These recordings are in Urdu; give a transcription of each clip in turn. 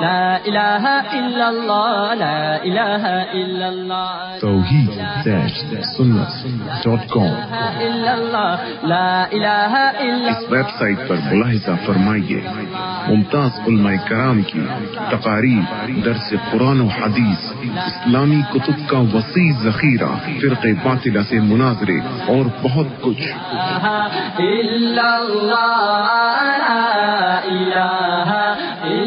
لا لا اس ویب سائٹ پر ملاحظہ فرمائیے۔ ممتاز علماء کرام کی تقاریر درس قرآن و حدیث اسلامی کتب کا وسیع ذخیرہ فرق باطلہ سے مناظرے اور بہت کچھ۔ إلا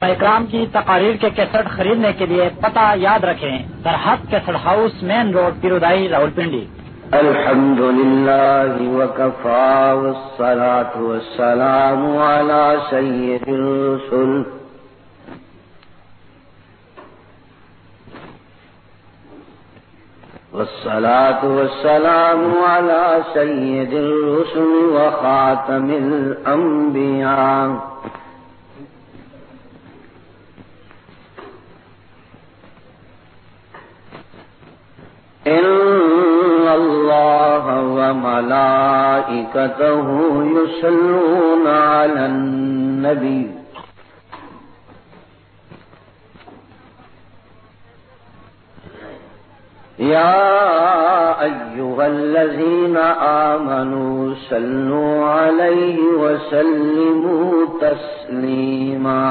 اکرام کی تقاریر کے کیسٹ خریدنے کے لیے پتہ یاد رکھیں Sarhad cassette house main road Pirwadhai Rawalpindi. الحمد لله وكفى والصلاة والسلام على سيد الرسل۔ والصلاة والسلام على سيد الرسل وخاتم الأنبياء. إن الله وملائكته يصلون على النبي. يا أيها الذين آمنوا صلوا عليه وسلموا تسليما.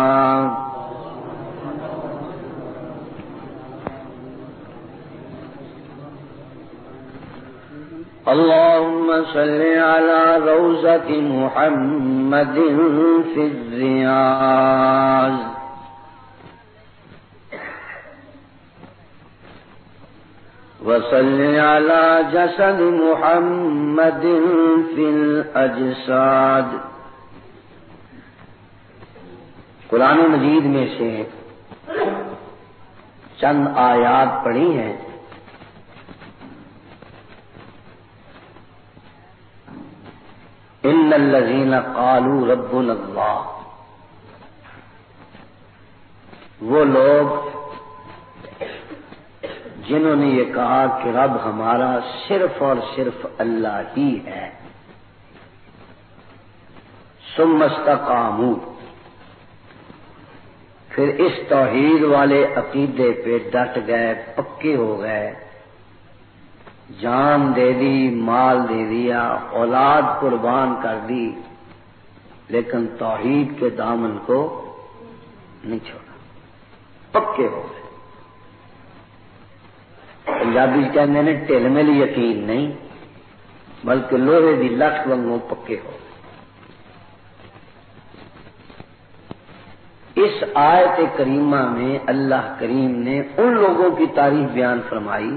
اللهم صل على روزة محمد في الرياض. وصل على جسد محمد في الأجساد. قرآن مجید میں سے چند آیات پڑھی ہیں۔ ان الذين قالوا ربنا اللہ وہ لوگ جنہوں نے یہ کہا کہ رب ہمارا صرف اور صرف اللہ ہی ہے۔ سمستقامو پھر اس توحید والے عقیدے پہ ڈٹ گئے، پکے ہو گئے۔ جان دے دی، مال دے دیا، اولاد قربان کر دی، لیکن توحید کے دامن کو نہیں چھوڑا۔ پکے ہو گئے۔ پنجابی کہتے ہیں ٹل مل یقین نہیں بلکہ لوہے دی لکھ وگوں پکے ہو اس آیت کریمہ میں اللہ کریم نے ان لوگوں کی تعریف بیان فرمائی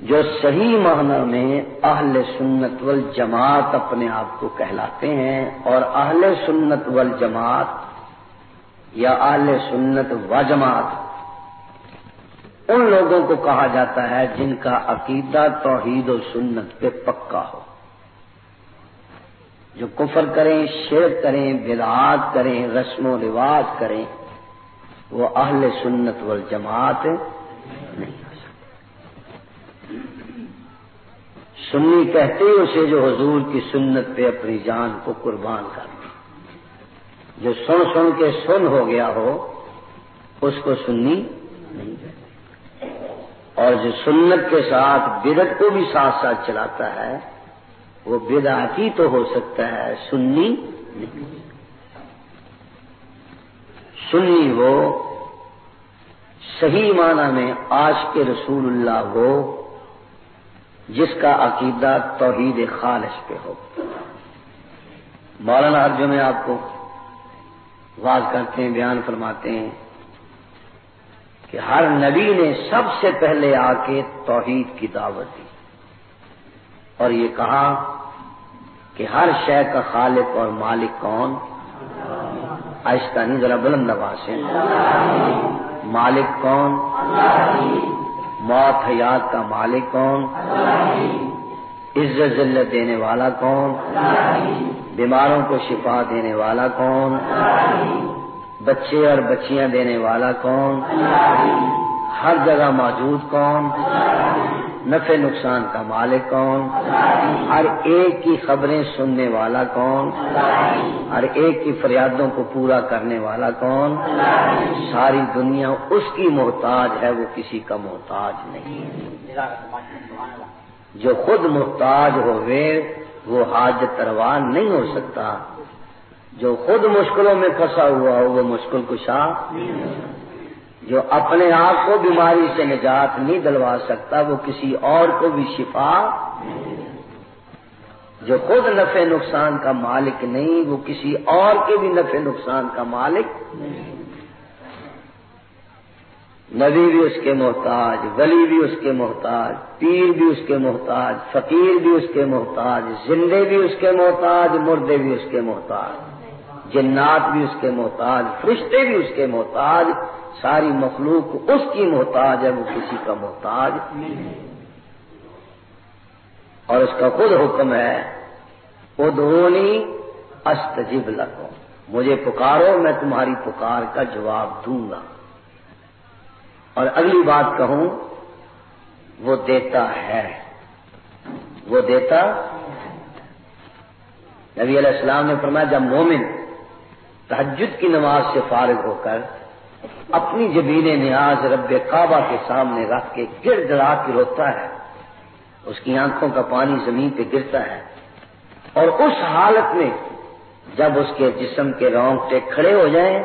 جو صحیح معنی میں اہل سنت والجماعت اپنے آپ کو کہلاتے ہیں اور اہل سنت والجماعت یا اہل سنت و جماعت ان لوگوں کو کہا جاتا ہے جن کا عقیدہ توحید و سنت پہ پکا ہو۔ جو کفر کریں، شرک کریں، بدعات کریں، رسم و رواج کریں، وہ اہل سنت والجماعت نہیں ہو سکتے۔ سنی کہتے اسے جو حضور کی سنت پہ اپنی جان کو قربان کر جو سن سن کے سن ہو گیا ہو، اس کو سنی نہیں۔ کہتے اور جو سنت کے ساتھ بدت کو بھی ساتھ ساتھ چلاتا ہے، وہ بدعتی تو ہو سکتا ہے، سنی نہیں۔ سنی وہ صحیح معنی میں آج کے رسول اللہ وہ جس کا عقیدہ توحید خالص پہ ہو۔ مولانا ارجن میں آپ کو واض کرتے ہیں، بیان فرماتے ہیں۔ کہ ہر نبی نے سب سے پہلے آ کے توحید کی دعوت دی۔ اور یہ کہا کہ ہر شے کا خالق اور مالک کون؟ آہستہ نہیں، ذرا بلند نواز ہے مالک کون؟ موت حیات کا مالک کون؟ عزت، ذلت دینے والا کون؟ بیماروں کو شفا دینے والا کون؟ بچے اور بچیاں دینے والا کون؟ ہر جگہ موجود کون؟ نفع نقصان کا مالک کون؟ ہر ایک کی خبریں سننے والا کون؟ ہر ایک کی فریادوں کو پورا کرنے والا کون؟ ساری دنیا اس کی محتاج ہے، وہ کسی کا محتاج نہیں۔ جو خود محتاج ہوئے وہ حاجت تروان نہیں ہو سکتا۔ جو خود مشکلوں میں پھنسا ہوا ہو، وہ مشکل کشا جو اپنے آپ کو بیماری سے نجات نہیں دلوا سکتا، وہ کسی اور کو بھی شفا جو خود نفع نقصان کا مالک نہیں، وہ کسی اور کے بھی نفع نقصان کا مالک نبی بھی اس کے محتاج، ولی بھی اس کے محتاج، پیر بھی اس کے محتاج، فقیر بھی اس کے محتاج، زندے بھی اس کے محتاج، مردے بھی اس کے محتاج جنات بھی اس کے محتاج، فرشتے بھی اس کے محتاج، ساری مخلوق اس کی محتاج ہے، وہ کسی کا محتاج اور اس کا خود حکم ہے ادھونی استجب لگو مجھے پکارو، میں تمہاری پکار کا جواب دوں گا۔ اور اگلی بات کہوں، وہ دیتا ہے۔ وہ دیتا نبی علیہ السلام نے فرمایا، جب مومن تحجد کی نماز سے فارغ ہو کر اپنی جبین نیاز رب کعبہ کے سامنے رکھ کے گر گڑا کے روتا ہے۔ اس کی آنکھوں کا پانی زمین پہ گرتا ہے۔ اور اس حالت میں جب اس کے جسم کے رونگٹے کھڑے ہو جائیں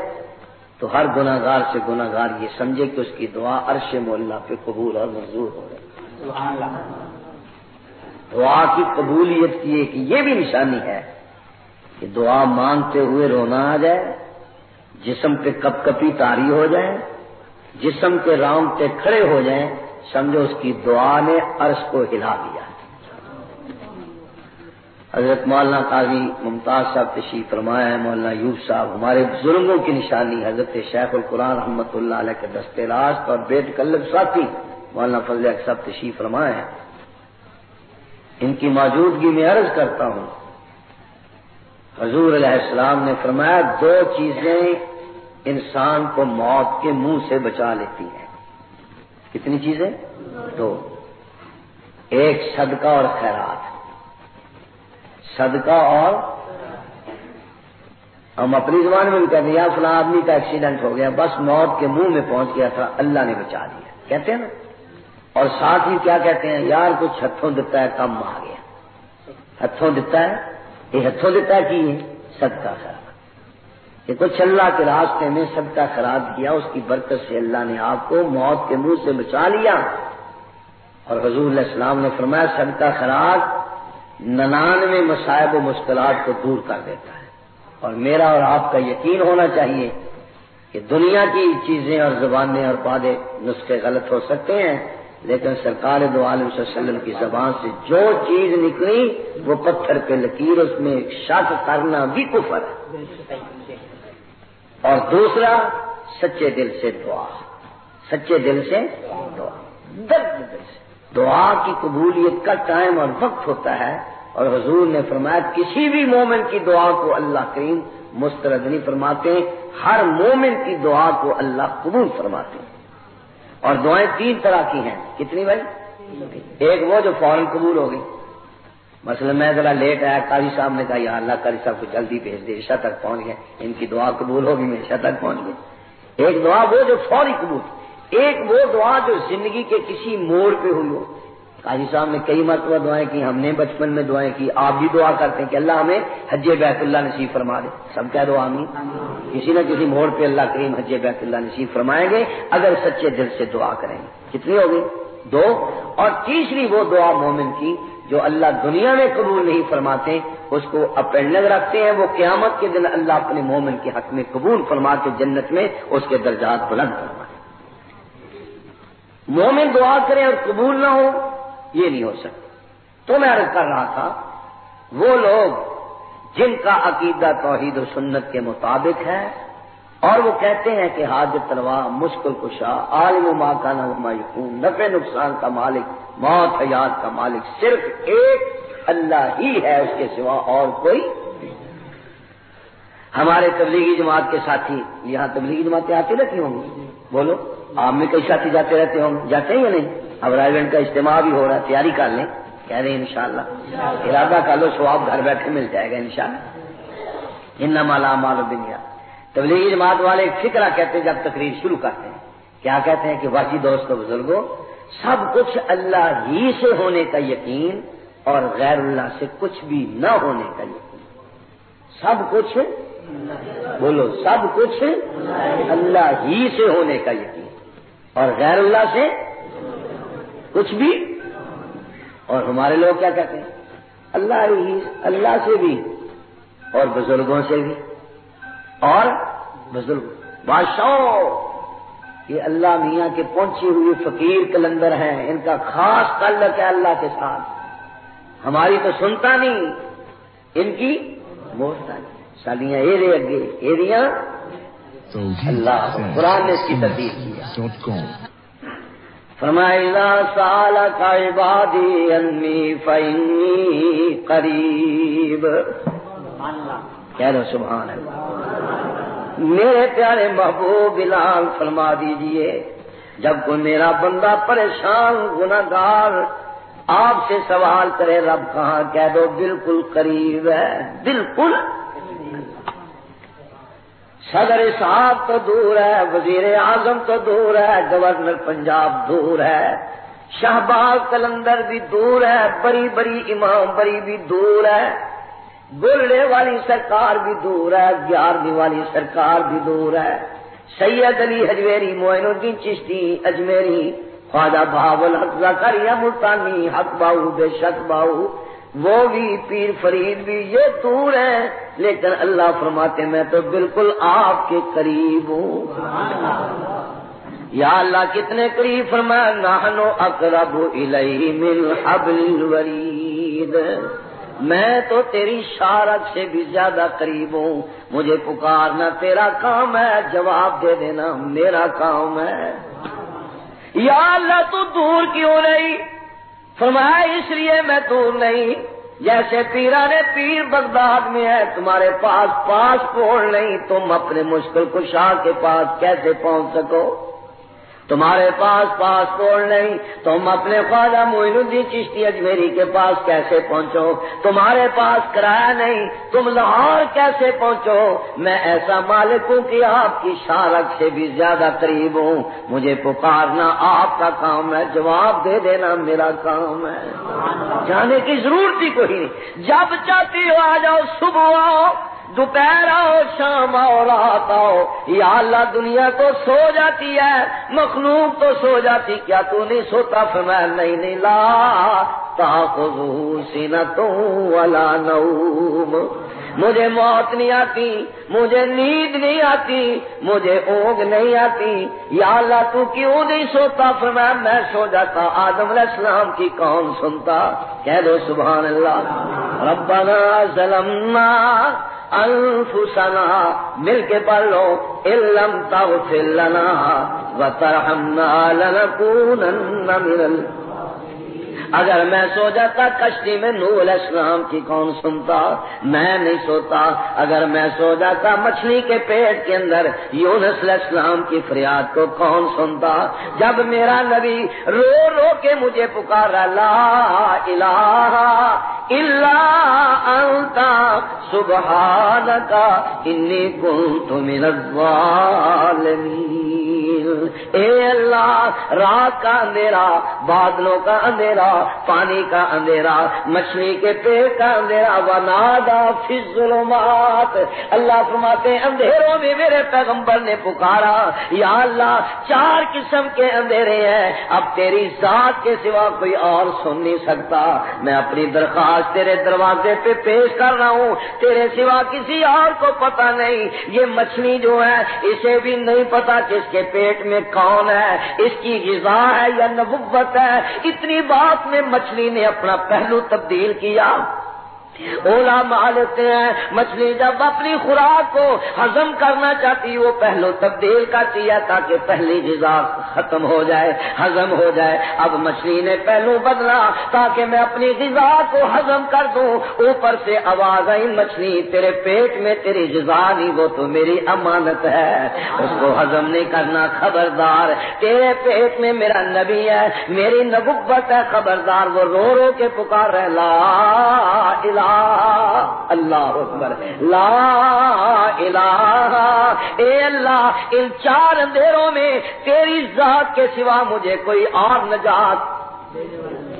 تو ہر گناگار سے گناگار یہ سمجھے کہ اس کی دعا عرش مولا پہ قبول اور منظور ہو رہے دعا کی قبولیت کی ایک یہ بھی نشانی ہے کہ دعا مانگتے ہوئے رونا آ جائے، جسم پہ کپ کپی تاری ہو جائے، جسم کے راؤنڈ پہ کھڑے ہو جائیں سمجھو اس کی دعا نے عرش کو ہلا دیا۔ حضرت مولانا قاضی ممتاز صاحب تشریف فرمایا ہے، مولانا یوب صاحب، ہمارے بزرگوں کی نشانی، حضرت شیخ القرآن رحمت اللہ علیہ کے دستے راست اور بیٹ کلب ساتھی مولانا فضل صاحب تشریف فرمایا ہے۔ ان کی موجودگی میں عرض کرتا ہوں حضور علیہ السلام نے فرمایا، دو چیزیں انسان کو موت کے منہ سے بچا لیتی ہیں۔ کتنی چیزیں؟ دو۔ ایک صدقہ اور خیرات۔ صدقہ اور ہم اپنی زبان میں بھی کہتے ہیں، یا فلاں آدمی کا ایکسیڈنٹ ہو گیا، بس موت کے منہ میں پہنچ گیا تھا، اللہ نے بچا دیا۔ کہتے ہیں نا؟ اور ساتھ ہی کیا کہتے ہیں؟ یار، کچھ ہتھوں دیتا ہے، کم آ گیا۔ ہتھوں دیتا ہے؟ یہ ہتھوں دیتا ہے کہ صدقہ خراب۔ کہ کچھ اللہ کے راستے میں صدقہ خراب کیا، اس کی برکت سے اللہ نے آپ کو موت کے منہ سے بچا لیا۔ اور حضور علیہ السلام نے فرمایا صدقہ خراب ننانوے مسائب و مشکلات کو دور کر دیتا ہے۔ اور میرا اور آپ کا یقین ہونا چاہیے کہ دنیا کی چیزیں اور زبانیں اور پادے نسخے غلط ہو سکتے ہیں لیکن سرکار دو عالم صلی اللہ علیہ وسلم کی زبان سے جو چیز نکلی، وہ پتھر پہ لکیر اس میں شک کرنا بھی کفر ہے۔ اور دوسرا، سچے دل سے دعا۔ سچے دل سے دعا۔ درد دل سے۔ دعا کی قبولیت کا ٹائم اور وقت ہوتا ہے۔ اور حضور نے فرمایا، کسی بھی مومن کی دعا کو اللہ کریم مسترد نہیں فرماتے، ہر مومن کی دعا کو اللہ قبول فرماتے۔ ہیں اور دعائیں تین طرح کی ہیں۔ کتنی بھائی؟ ایک وہ جو فوراً قبول ہو گئی۔ مثلا میں ذرا لیٹ آیا قاضی صاحب نے کہا، یا اللہ قاضی صاحب کو جلدی بھیج دے عشا تک پہنچ گئے۔ ان کی دعا قبول ہوگی میں عشا تک پہنچ گئی ایک دعا وہ جو فوری قبول، ایک وہ دعا جو زندگی کے کسی موڑ پہ ہوئی ہو۔ قاضی صاحب نے کئی مرتبہ دعائیں کی، ہم نے بچپن میں دعائیں کی، آپ بھی دعا کرتے ہیں کہ اللہ ہمیں حج بیت اللہ نصیب فرما دے۔ سب کیا دعا آمین۔ کسی نہ کسی موڑ پہ اللہ کریم حج بیت اللہ نصیب فرمائیں گے، اگر سچے دل سے دعا کریں۔ گے کتنی ہوگی؟ دو۔ اور تیسری وہ دعا مومن کی جو اللہ دنیا میں قبول نہیں فرماتے، اس کو اپینڈنگ رکھتے ہیں۔ وہ قیامت کے دن اللہ اپنے مومن کے حق میں قبول فرما کے جنت میں اس کے درجات بلند فرمائے مومن دعا کریں اور قبول نہ ہو یہ نہیں ہو سکتا تو میں عرض کر رہا تھا، وہ لوگ جن کا عقیدہ توحید و سنت کے مطابق ہے، اور وہ کہتے ہیں کہ حاجت تلوا مشکل کشا، عالم ماں کا نغمہ یقون نفع نقصان کا مالک، موت حیات کا مالک، صرف ایک اللہ ہی ہے، اس کے سوا اور کوئی ہمارے تبلیغی جماعت کے ساتھی، یہاں تبلیغی جماعتیں آتی رہتی ہوں گی؟ بولو آپ میں کئی ساتھی جاتے رہتے ہوں جاتے ہیں یا نہیں؟ اب رائے کا اجتماع بھی ہو رہا ہے، تیاری کر لیں۔ کہہ رہے ہیں انشاءاللہ، ارادہ کر لو سواب گھر بیٹھے مل جائے گا انشاءاللہ۔ ان مالا مال دنیا تبلیغی جماعت والے فکرہ کہتے ہیں، جب تقریر شروع کرتے ہیں۔ کیا کہتے ہیں کہ واقعی دوستوں بزرگوں، سب کچھ اللہ ہی سے ہونے کا یقین اور غیر اللہ سے کچھ بھی نہ ہونے کا یقین۔ سب کچھ بولو، سب کچھ اللہ ہی سے ہونے کا یقین اور غیر اللہ سے کچھ بھی۔ اور ہمارے لوگ کیا کہتے ہیں؟ اللہ ہی اللہ سے بھی اور بزرگوں سے بھی۔ اور بزرگ بادشاہ یہ اللہ میاں کے پہنچی ہوئی فقیر کلندر ہیں۔ ان کا خاص تعلق ہے اللہ کے ساتھ۔ ہماری تو سنتا نہیں ان کی موڑتا نہیں سالیاں ایرے اگے ایریاں۔ اللہ قرآن نے اس کی تصدیق کی فرمائلہ سال کا قریب. کہہ سبحان اللہ۔ میرے پیارے محبوب بلال، فرما دیجیے، جب کوئی میرا بندہ پریشان گناگار آپ سے سوال کرے، رب کہاں؟ کہہ دو، بالکل قریب ہے، بالکل صدر صاحب تو دور ہے، وزیر اعظم تو دور ہے، گورنر پنجاب دور ہے، شہباز کلندر بھی دور ہے، بڑی بڑی امام بڑی بھی دور ہے گلڑے والی سرکار بھی دور ہے، گیارہویں والی سرکار بھی دور ہے۔ سید علی حجویری موئن الدین چشتی، اجمیری، خواجہ بہاول حق یا ملتانی، حق باؤ بے شک باؤ وہ بھی پیر فرید بھی یہ دور ہیں، لیکن اللہ فرماتے میں تو بالکل آپ کے قریب ہوں۔ یا اللہ، کتنے قریب؟ فرمایا نہنو اقرب الیہ من حبل الورید۔ میں تو تیری شارت سے بھی زیادہ قریب ہوں۔ مجھے پکارنا تیرا کام ہے، جواب دے دینا، میرا کام ہے۔ یا اللہ، تو دور کیوں نہیں فرمایا، اس لیے میں دور نہیں۔ جیسے پیرانے پیر بغداد میں ہے، تمہارے پاس پاسپورٹ نہیں، تم اپنے مشکل کشا کے پاس کیسے پہنچ سکو؟ تمہارے پاس پاسپورٹ نہیں، تم اپنے خواجہ معین الدین چشتی اجمیری کے پاس کیسے پہنچو؟ تمہارے پاس کرایہ نہیں، تم لاہور کیسے پہنچو؟ میں ایسا مالک ہوں کہ آپ کی شارک سے بھی زیادہ قریب ہوں۔ مجھے پکارنا آپ کا کام ہے، جواب دے دینا میرا کام ہے۔ جانے کی ضرورت ہی کوئی نہیں۔ جب چاہتی ہو آ جاؤ، صبح آؤ۔ دوپہر آؤ، شام آؤ، رات آؤ، یا اللہ دنیا تو سو جاتی ہے، مخلوق تو سو جاتی، کیا تو نہیں سوتا؟ فرمایا، نہیں نہیں، لا سینا تو والا نوم۔ مجھے موت نہیں آتی، مجھے نیند نہیں آتی، مجھے اونگ نہیں آتی۔ یا اللہ، تو کیوں نہیں سوتا؟ فرمایا، میں سو جاتا، آدم علیہ السلام کی کون سنتا۔ کہہ دو، سبحان اللہ۔ ربنا ظلمنا انفسنا مل کے پڑھ لو علم تغفر لنا وترحمنا لنكونن من اگر میں سو جاتا کشتی میں نور علیہ السلام کی کون سنتا؟ میں نہیں سوتا۔ اگر میں سو جاتا مچھلی کے پیٹ کے اندر یونس علیہ السلام کی فریاد کو کون سنتا؟ جب میرا نبی رو رو کے مجھے پکارا، لا الہ الا انت، سبحانک، انی کنت من الظالمین۔ اے اللہ رات کا اندھیرا، بادلوں کا اندھیرا، پانی کا اندھیرا، مچھلی کے پیٹ کا اندھیرا ونادا ظلمات اللہ فرماتے اندھیروں میں میرے پیغمبر نے پکارا۔ یا اللہ، چار قسم کے اندھیرے ہیں۔ اب تیری ذات کے سوا کوئی اور سن نہیں سکتا۔ میں اپنی درخواست تیرے دروازے پہ پیش کر رہا ہوں۔ تیرے سوا کسی اور کو پتا نہیں۔ یہ مچھلی جو ہے، اسے بھی نہیں پتا کس کے پیٹ میں کون ہے؟ اس کی غذا ہے یا نبوت ہے؟ اتنی بات میں مچھلی نے اپنا پہلو تبدیل کیا۔ اولا مار لیتے ہیں۔ مچھلی جب اپنی خوراک کو ہزم کرنا چاہتی، وہ پہلو تبدیل کرتی ہے تاکہ پہلی غذا ختم ہو جائے ہزم ہو جائے۔ اب مچھلی نے پہلو بدلا تاکہ میں اپنی غذا کو ہزم کر دوں۔ اوپر سے آواز آئی، مچھلی، تیرے پیٹ میں تیری غذا نہیں، وہ تو میری امانت ہے۔ اس کو ہزم نہیں کرنا، خبردار۔ تیرے پیٹ میں میرا نبی ہے، میری نبوت ہے، خبردار۔ وہ رو رو کے پکار رہے لا الہ اللہ اکبر لا الہ اے اللہ، ان چار اندھیروں میں تیری ذات کے سوا مجھے کوئی اور نجات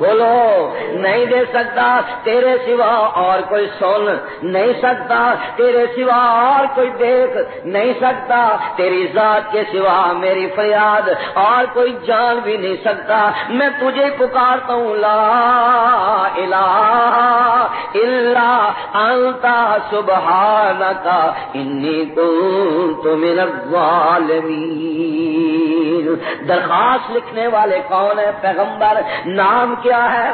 بولو، نہیں دے سکتا تیرے سوا اور کوئی سن، نہیں سکتا تیرے سوا اور کوئی دیکھ، نہیں سکتا تیری ذات کے سوا میری فریاد اور کوئی جان بھی نہیں سکتا۔ میں تجھے پکارتا ہوں، لا الہ الا انت، سبحانک، انی کنت من الظالمین۔ درخواست لکھنے والے کون ہیں؟ پیغمبر، نام کے کیا ہے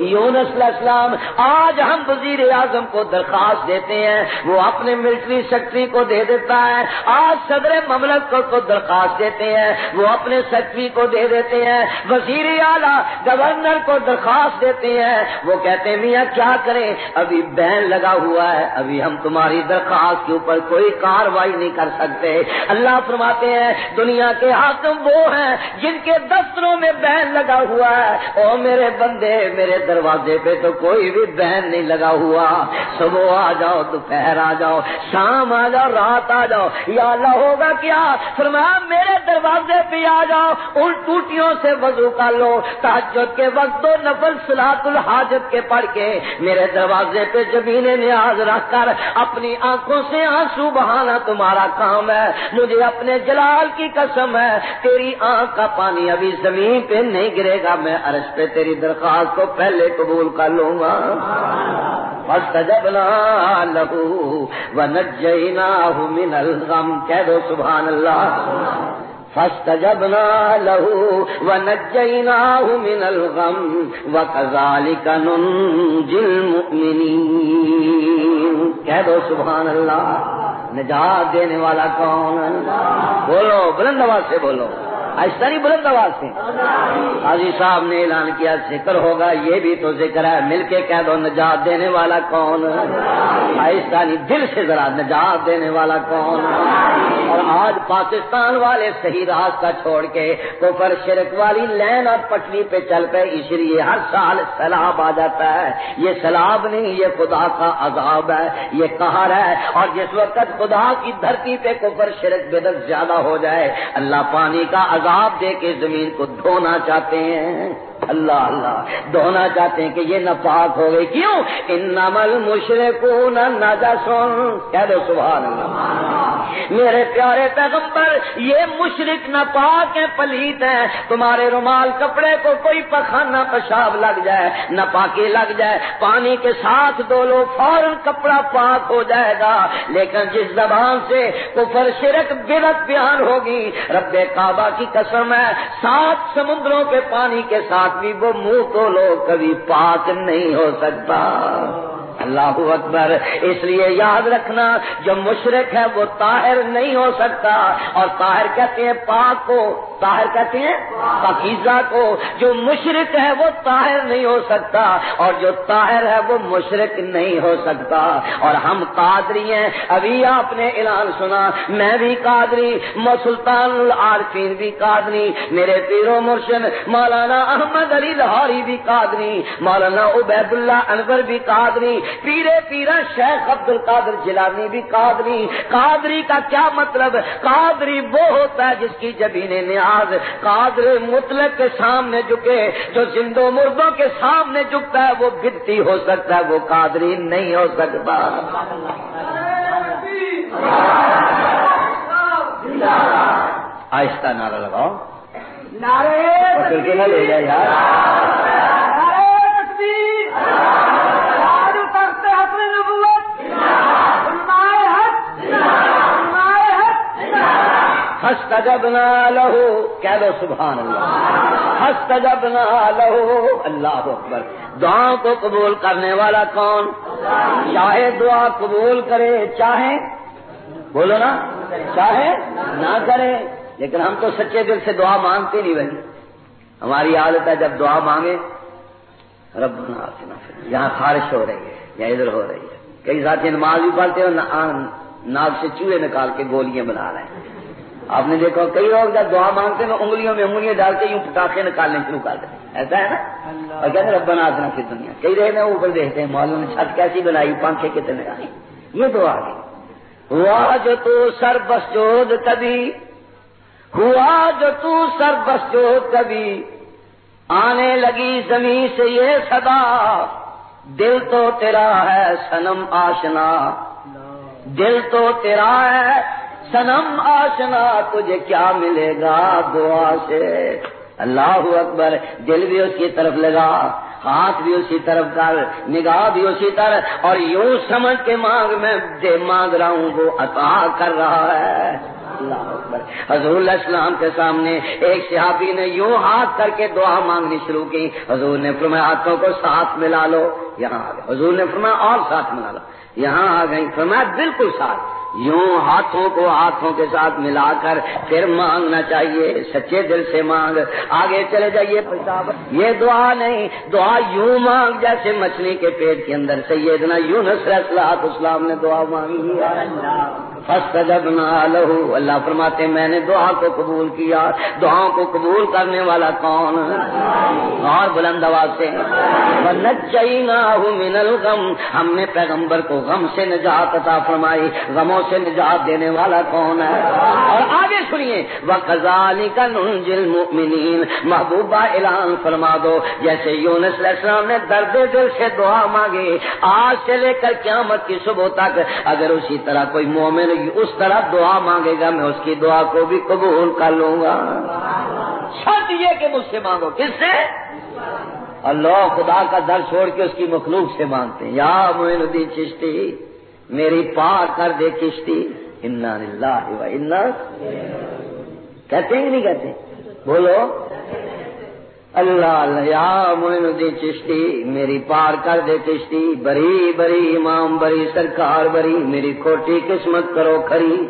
یونس علیہ السلام، آج ہم وزیر اعظم کو درخواست دیتے ہیں، وہ اپنے ملٹری سیکٹری کو دے دیتا ہے۔ آج صدر مملکت کو درخواست دیتے ہیں، وہ اپنے سیکٹری کو دے دیتے ہیں۔ وزیر اعلیٰ، گورنر کو درخواست دیتے ہیں۔ وہ کہتے ہیں، میاں کیا کریں؟ ابھی بین لگا ہوا ہے، ابھی ہم تمہاری درخواست کے اوپر کوئی کاروائی نہیں کر سکتے۔ اللہ فرماتے ہیں، دنیا کے حاکم وہ ہیں جن کے دفتروں میں بین لگا ہوا ہے۔ او میرے بندے، میرے دروازے پہ تو کوئی بھی بہن نہیں لگا ہوا۔ صبح آ جاؤ، دوپہر آ جاؤ، شام آ جاؤ، رات آ جاؤ۔ یا اللہ ہوگا کیا؟ فرمایا، میرے دروازے پہ آ جاؤ۔ ان ٹوٹیوں سے وضو کر لو۔ تحجد کے وقت دو نفل سلاط الحاجت کے پڑھ کے میرے دروازے پہ زمین نیاز رکھ کر اپنی آنکھوں سے آنسو بہانا تمہارا کام ہے۔ مجھے اپنے جلال کی قسم ہے۔ تیری آنکھ کا پانی ابھی زمین پہ نہیں گرے گا۔ میں عرش پہ تیری درخواست کو پہلے پہلے قبول کر لوں گا. فاستجبنا له ونجيناه من الغم. کہہ دو سبحان اللہ. فاستجبنا له ونجيناه من الغم. وكذلك ننجي المؤمنين کہہ دو سبحان اللہ. نجات دینے والا کون بولو، بلند آواز سے بولو. آہستہ نہیں بلند آواز سے حاجی صاحب نے اعلان کیا، ذکر ہوگا، یہ بھی تو ذکر ہے، مل کے کہہ دو، نجات دینے والا کون؟ آہستہ نہیں، دل سے ذرا نجات دینے والا کون؟ اور آج پاکستان والے صحیح راستہ چھوڑ کے کفر، شرک والی لین اور پٹری پہ چل پہ اس لیے ہر سال سیلاب آ جاتا ہے۔ یہ سیلاب نہیں، یہ خدا کا عذاب ہے، یہ قہر ہے۔ اور جس وقت خدا کی دھرتی پہ کفر، شرک بدت زیادہ ہو جائے، اللہ پانی کا عذاب دے کے زمین کو دھونا چاہتے ہیں۔ اللہ اللہ، دھونا چاہتے ہیں کہ یہ ناپاک ہو گئے کیوں؟ ان نمل مشرے کو نہ سن کہہ دو سبحان اللہ۔ میرے پیارے پیغمبر، یہ مشرق ناپاک ہے پلیت ہے تمہارے رومال کپڑے کو کوئی پخانا پیشاب لگ جائے ناپاکی لگ جائے۔ پانی کے ساتھ دو لو، فوراً کپڑا پاک ہو جائے گا۔ لیکن جس زبان سے کفر، شرک برت بیان ہوگی، رب کعبہ کی قسم ہے، سات سمندروں کے پانی کے ساتھ بھی وہ منہ تو لو، کبھی پاک نہیں ہو سکتا۔ اللہ اکبر اس لیے یاد رکھنا، جو مشرق ہے وہ طاہر نہیں ہو سکتا اور طاہر کہتے ہیں پاک کو طاہر کہتے ہیں؟ پاکیزہ کو جو مشرق ہے وہ طاہر نہیں ہو سکتا اور جو طاہر ہے وہ مشرق نہیں ہو سکتا اور ہم قادری ہیں۔ ابھی آپ نے اعلان سنا، میں بھی قادری سلطان العارفین بھی قادری، میرے پیرو مرشد، مولانا احمد علی لاہوری بھی قادری، مولانا عبید اللہ انور بھی قادری، پیرے پیرا شیخ عبد القادر جلانی بھی قادری۔ قادری کا کیا مطلب؟ قادری وہ ہوتا ہے جس کی زمین نیاز قادر مطلق کے سامنے جھکے جو زندوں مردوں کے سامنے جھکتا ہے وہ گدتی ہو سکتا ہے وہ قادری نہیں ہو سکتا۔ آہستہ نعرہ لگاؤ۔ نعرے نہ لے جائے یار۔ ہستجبنا لہو کہہ دو سبحان اللہ. ہستجبنا لہو اللہ اکبر. دعاؤں کو قبول کرنے والا کون؟ چاہے دعا قبول کرے، چاہے؟ بولو نا، چاہے نہ کرے. لیکن ہم تو سچے دل سے دعا مانگتے نہیں بھائی. ہماری عادت ہے جب دعا مانگے رب یہاں خارش ہو رہی ہے، یا ادھر ہو رہی ہے. کئی ساتھی نماز بھی پڑھتے ہو ناک سے چوہے نکال کے گولیاں بنا رہے ہیں۔ آپ نے دیکھا کئی لوگ جب دعا مانگتے ہیں انگلیوں میں انگلیاں ڈال کے یوں پٹاخے نکالنے شروع کر دیتے ایسا ہے نا؟ اور کہتے رب بنا دینا پھر دنیا کئی رہے اوپر دیکھتے ہیں معلوم چھت کیسی بنائی پنکھے کتنے لگائے یہ دعا گئی ہوا جو تو سر بس چود کبھی ہوا جو تو سر بس چود کبھی آنے لگی زمین سے یہ صدا دل تو تیرا ہے سنم آشنا۔ دل تو تیرا ہے سنم آشنا تجھے کیا ملے گا دعا سے اللہ اکبر، دل بھی اس کی طرف لگا، ہاتھ بھی اسی طرف کر، نگاہ بھی اسی طرح اور یوں سمجھ کے مانگ، میں دے مانگ رہا ہوں، وہ عطا کر رہا ہے۔ اللہ اکبر۔ حضور السلام کے سامنے ایک صحابی نے یوں ہاتھ کر کے دعا مانگنی شروع کی۔ حضور نے فرمایا، ہاتھوں کو ساتھ ملا لو۔ یہاں آ گئے۔ حضور نے فرمایا، اور ساتھ ملا لو۔ یہاں آ گئی فرمایا، بالکل ساتھ۔ یوں ہاتھوں کو ہاتھوں کے ساتھ ملا کر پھر مانگنا چاہیے، سچے دل سے مانگ، آگے چلے جائیے یہ دعا نہیں، دعا یوں مانگ جیسے مچھلی کے پیٹ کے اندر۔ سے یہ اتنا یوں نسر اسلام نے دعا مانگی۔ لہو اللہ فرماتے، میں نے دعا کو قبول کیا۔ دعاؤں کو قبول کرنے والا کون؟ اور بلند آواز سے من الغم۔ ہم نے پیغمبر کو غم سے نجات عطا فرمائی۔ غموں سے نجات دینے والا کون ہے؟ اور آگے سنیے وہ کزالی کا ننجل مؤمنین محبوبہ اعلان فرما دو، جیسے یونس علیہ السلام نے درد دل سے دعا مانگی، آج سے لے کر قیامت کی صبح تک اگر اسی طرح کوئی مومن اس طرح دعا مانگے گا، میں اس کی دعا کو بھی قبول کر لوں گا۔ شرط یہ کہ مجھ سے مانگو۔ کس سے؟ اللہ، خدا کا در چھوڑ کے اس کی مخلوق سے مانگتے ہیں۔ یا معین الدین چشتی میری پار کر دے کشتی انا انا کہتے ہیں کہ نہیں کہتے؟ بولو۔ اللہ اللہ یا معین الدین چشتی، میری پار کر دے کشتی بری بری امام، بری سرکار، بری میری کھوٹی قسمت کرو کھری۔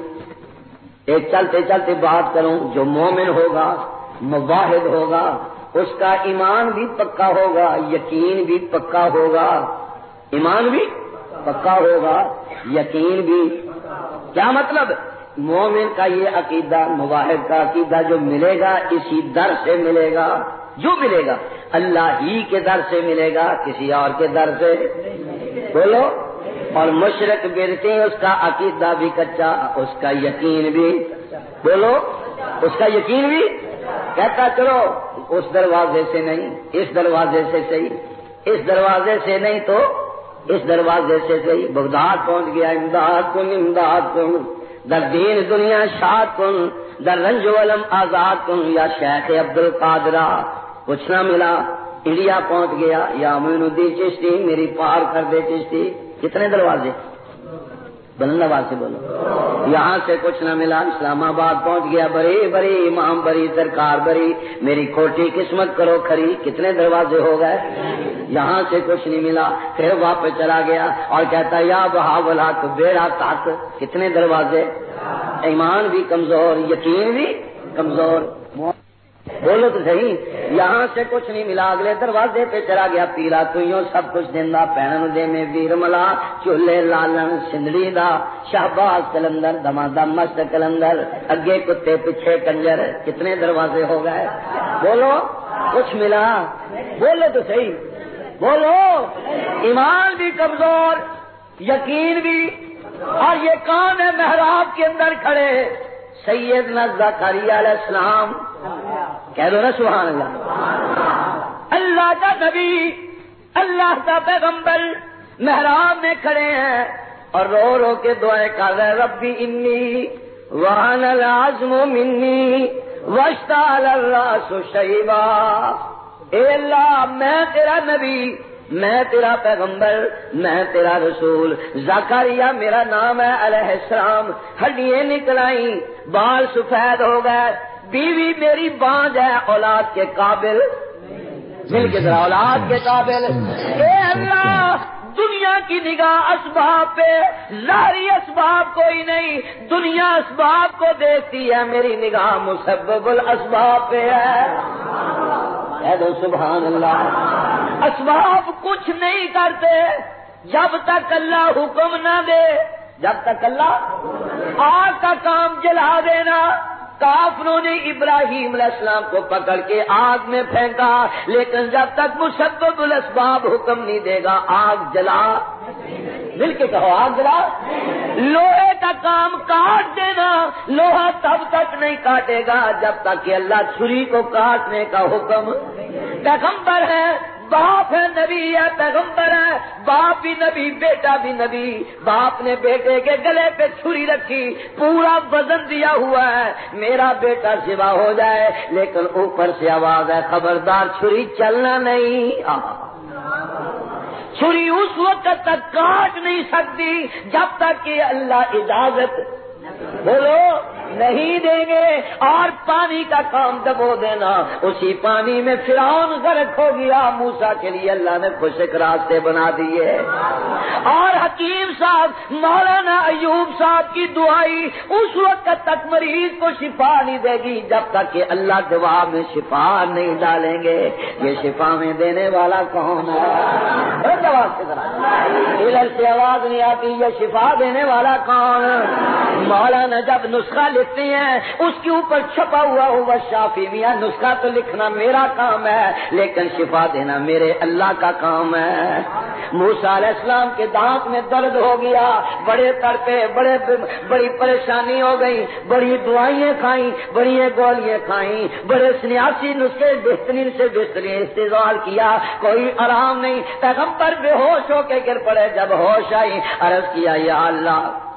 ایک چلتے چلتے بات کروں، جو مومن ہوگا، مواحد ہوگا، اس کا ایمان بھی پکا ہوگا، یقین بھی پکا ہوگا۔ ایمان بھی پکا ہوگا، یقین بھی۔ کیا مطلب؟ مومن کا یہ عقیدہ، مواحد کا عقیدہ جو ملے گا، اسی در سے ملے گا۔ جو ملے گا، اللہ ہی کے در سے ملے گا، کسی اور کے در سے۔ بولو؟ اور مشرق برتے اس کا عقیدہ بھی کچا، اس کا یقین بھی۔ بولو؟ اس کا یقین بھی؟ کہتا چلو، اس دروازے سے نہیں، اس دروازے سے صحیح۔ اس دروازے سے نہیں تو اس دروازے سے صحیح بغداد پہنچ گیا، امداد کن امداد کن، در دین دنیا شاد کن، در رنج علم آزاد کن، یا شیخ عبد القادرا کچھ نہ ملا، انڈیا پہنچ گیا، یا مین الدین چشتی، میری پار کر دے چشتی، کتنے دروازے؟ بلند آباد سے بولو۔ یہاں سے کچھ نہ ملا، اسلام آباد پہنچ گیا، بری بری امام، بری سرکار، بری میری کھوٹی قسمت کرو کھری، کتنے دروازے ہو گئے؟ یہاں سے کچھ نہیں ملا، پھر واپس چلا گیا اور کہتا، یا بہا بلا تو بیڑا تاک، کتنے دروازے؟ ایمان بھی کمزور، یقین بھی کمزور۔ بولو تو صحیح، یہاں سے کچھ نہیں ملا، اگلے دروازے پہ چلا گیا، پیلا تو سب کچھ دینا پہن دے میں ویر ملا، چولہے لالن سندری دا، شہباز کلندر دما دم مست کلندر، اگے کتے پیچھے کنجر، کتنے دروازے ہو گئے؟ بولو، کچھ ملا۔ بولو تو صحیح۔ بولو، ایمان بھی کمزور، یقین بھی، اور یہ کام ہے محراب کے اندر کھڑے سید زکریا علیہ السلام کہہ دو نا، سبحان اللہ۔ اللہ کا نبی، اللہ کا پیغمبر محراب میں کھڑے ہیں اور رو رو کے دعائیں کر رہے ربی انی وان العزم منی وشتا اللہ سشیبا اے اللہ، میں تیرا نبی، میں تیرا پیغمبر، میں تیرا رسول۔ زکریا میرا نام ہے، علیہ السلام۔ ہڈیاں نکل آئی بال سفید ہو گئے۔ بیوی میری بانج ہے، اولاد کے قابل۔ مل کے ذرا اولاد کے قابل۔ اے اللہ، دنیا کی نگاہ اسباب پہ ظاہری اسباب کوئی نہیں۔ دنیا اسباب کو دیکھتی ہے، میری نگاہ مسبب الاسباب پہ ہے۔ دو، سبحان اللہ۔ اسباب کچھ نہیں کرتے، جب تک اللہ حکم نہ دے۔ جب تک اللہ آگ کا کام جلا دینا کافروں نے ابراہیم علیہ السلام کو پکڑ کے آگ میں پھینکا، لیکن جب تک مسبب الاسباب حکم نہیں دے گا، آگ جلا۔ مل کے کہو، آگ جلا۔ لوہے کا کام کاٹ دینا، لوہا تب تک نہیں کاٹے گا جب تک کہ اللہ چھری کو کاٹنے کا حکم پیغمبر ہے۔ باپ ہے نبی ہے پیغمبر ہے باپ بھی نبی، بیٹا بھی نبی۔ باپ نے بیٹے کے گلے پہ چھری رکھی، پورا وزن دیا ہوا ہے۔ میرا بیٹا سوا ہو جائے، لیکن اوپر سے آواز ہے، خبردار، چھری چلنا نہیں۔ چھری اس وقت تک کاٹ نہیں سکتی، جب تک کہ اللہ اجازت۔ بولو۔ نہیں دیں گے اور پانی کا کام دبو دینا۔ اسی پانی میں فرعون غرق ہو گیا۔ موسا کے لیے اللہ نے خوشک راستے بنا دیے۔ اور حکیم صاحب، مولانا ایوب صاحب کی دعائی اس وقت تک مریض کو شفا نہیں دے گی، جب تک کہ اللہ دعا میں شفا نہیں ڈالیں گے۔ یہ شفا میں دینے والا کون ہے؟ سے آواز نہیں آتی، یہ شفا دینے والا کون مولانا جب نسخہ لکھتے ہیں۔ اس کے اوپر چھپا ہوا ہوا شافی میاں، نسخہ تو لکھنا میرا کام ہے، لیکن شفا دینا میرے اللہ کا کام ہے۔ موسا علیہ السلام کے دانت میں درد ہو گیا، بڑے تڑپے بڑے بڑی پریشانی ہو گئی۔ بڑی دعائیں کھائیں، بڑی گولیاں کھائیں۔ بڑے سنیاسی نسخے بہترین سے بہترین استعمال کیا، کوئی آرام نہیں۔ پیغمبر بے ہوش ہو کے گر پڑے، جب ہوش آئی عرض کیا، یا اللہ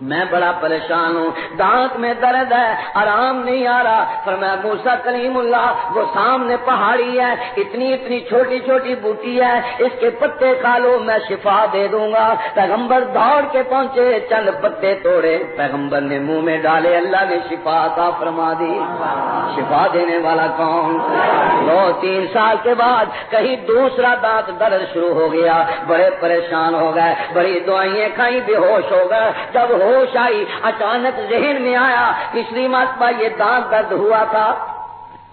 میں بڑا پریشان ہوں۔ دانت میں درد ہے، آرام نہیں آ رہا۔ پر میں موسا کریم اللہ، وہ سامنے پہاڑی ہے۔ اتنی اتنی چھوٹی چھوٹی بوٹی ہے، اس کے پتے کھا لو میں شفا دے دوں گا۔ پیغمبر دوڑ کے پہنچے، چند پتے توڑے۔ پیغمبر نے منہ میں ڈالے، اللہ نے شفا کا فرما دی۔ شفا دینے والا کون؟ دو تین سال کے بعد کہیں دوسرا دانت درد شروع ہو گیا۔ بڑے پریشان ہو گئے، بڑی دعائیں کہیں بے ہوش ہو گئے۔ جب ہو ہوش آئی اچانک ذہن میں آیا پچھلی مرتبہ یہ دانت درد ہوا تھا۔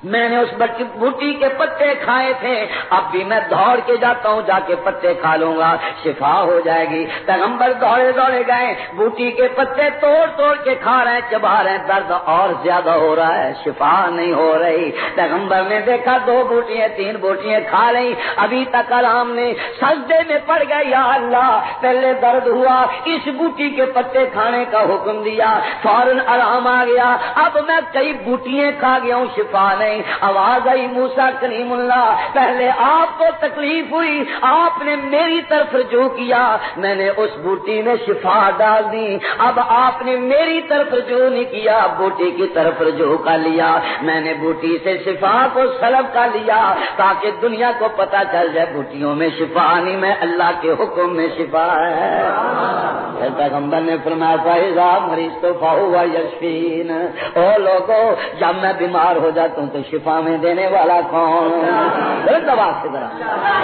میں نے اس بوٹی کے پتے کھائے تھے۔ اب بھی میں دوڑ کے جاتا ہوں، جا کے پتے کھا لوں گا۔ شفا ہو جائے گی۔ پیغمبر دوڑے دوڑے گئے۔ بوٹی کے پتے توڑ توڑ کے کھا رہے ہیں۔ چبا رہے ہیں، درد اور زیادہ ہو رہا ہے۔ شفا نہیں ہو رہی۔ پیغمبر نے دیکھا، دو بوٹیاں تین بوٹیاں کھا رہی۔ ابھی تک آرام نے سجدے میں پڑ گئے۔ یا اللہ، پہلے درد ہوا۔ اس بوٹی کے پتے کھانے کا حکم دیا۔ فوراً آرام آ گیا۔ اب میں کئی بوٹیاں کھا گیا ہوں، شفا نہیں آواز آئی موسا کریم اللہ، پہلے آپ کو تکلیف ہوئی، آپ نے میری طرف رجوع کیا، میں نے اس بوٹی میں شفا ڈال دی۔ اب آپ نے میری طرف رجوع نہیں کیا، بوٹی کی طرف رجوع کا لیا۔ میں نے بوٹی سے شفا کو سلب کا لیا، تاکہ دنیا کو پتا چل جائے، بوٹیوں میں شفا نہیں، میں اللہ کے حکم میں شفا ہے۔ پیغمبر نے فرمایا مریض تو فاؤ یشفین او لوگوں جب میں بیمار ہو جاتا ہوں تو شفا میں دینے والا کون؟ دبا سے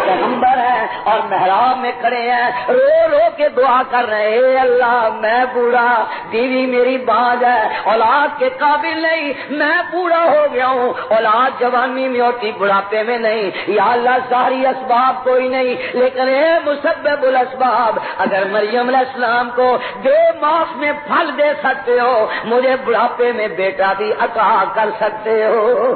پیغمبر ہے اور محراب میں کھڑے ہیں۔ رو رو کے دعا کر رہے اللہ، میں بوڑھا، بیوی میری باز ہے۔ اولاد کے قابل نہیں، میں بوڑھا ہو گیا ہوں۔ اولاد جوانی میں ہوتی بڑھاپے میں نہیں۔ یا اللہ ساری اسباب کوئی نہیں۔ لیکن اے مسبب الاسباب، اگر مریم علیہ السلام کو بے معاف میں پھل دے سکتے ہو، مجھے بڑھاپے میں بیٹا بھی عطا کر سکتے ہو۔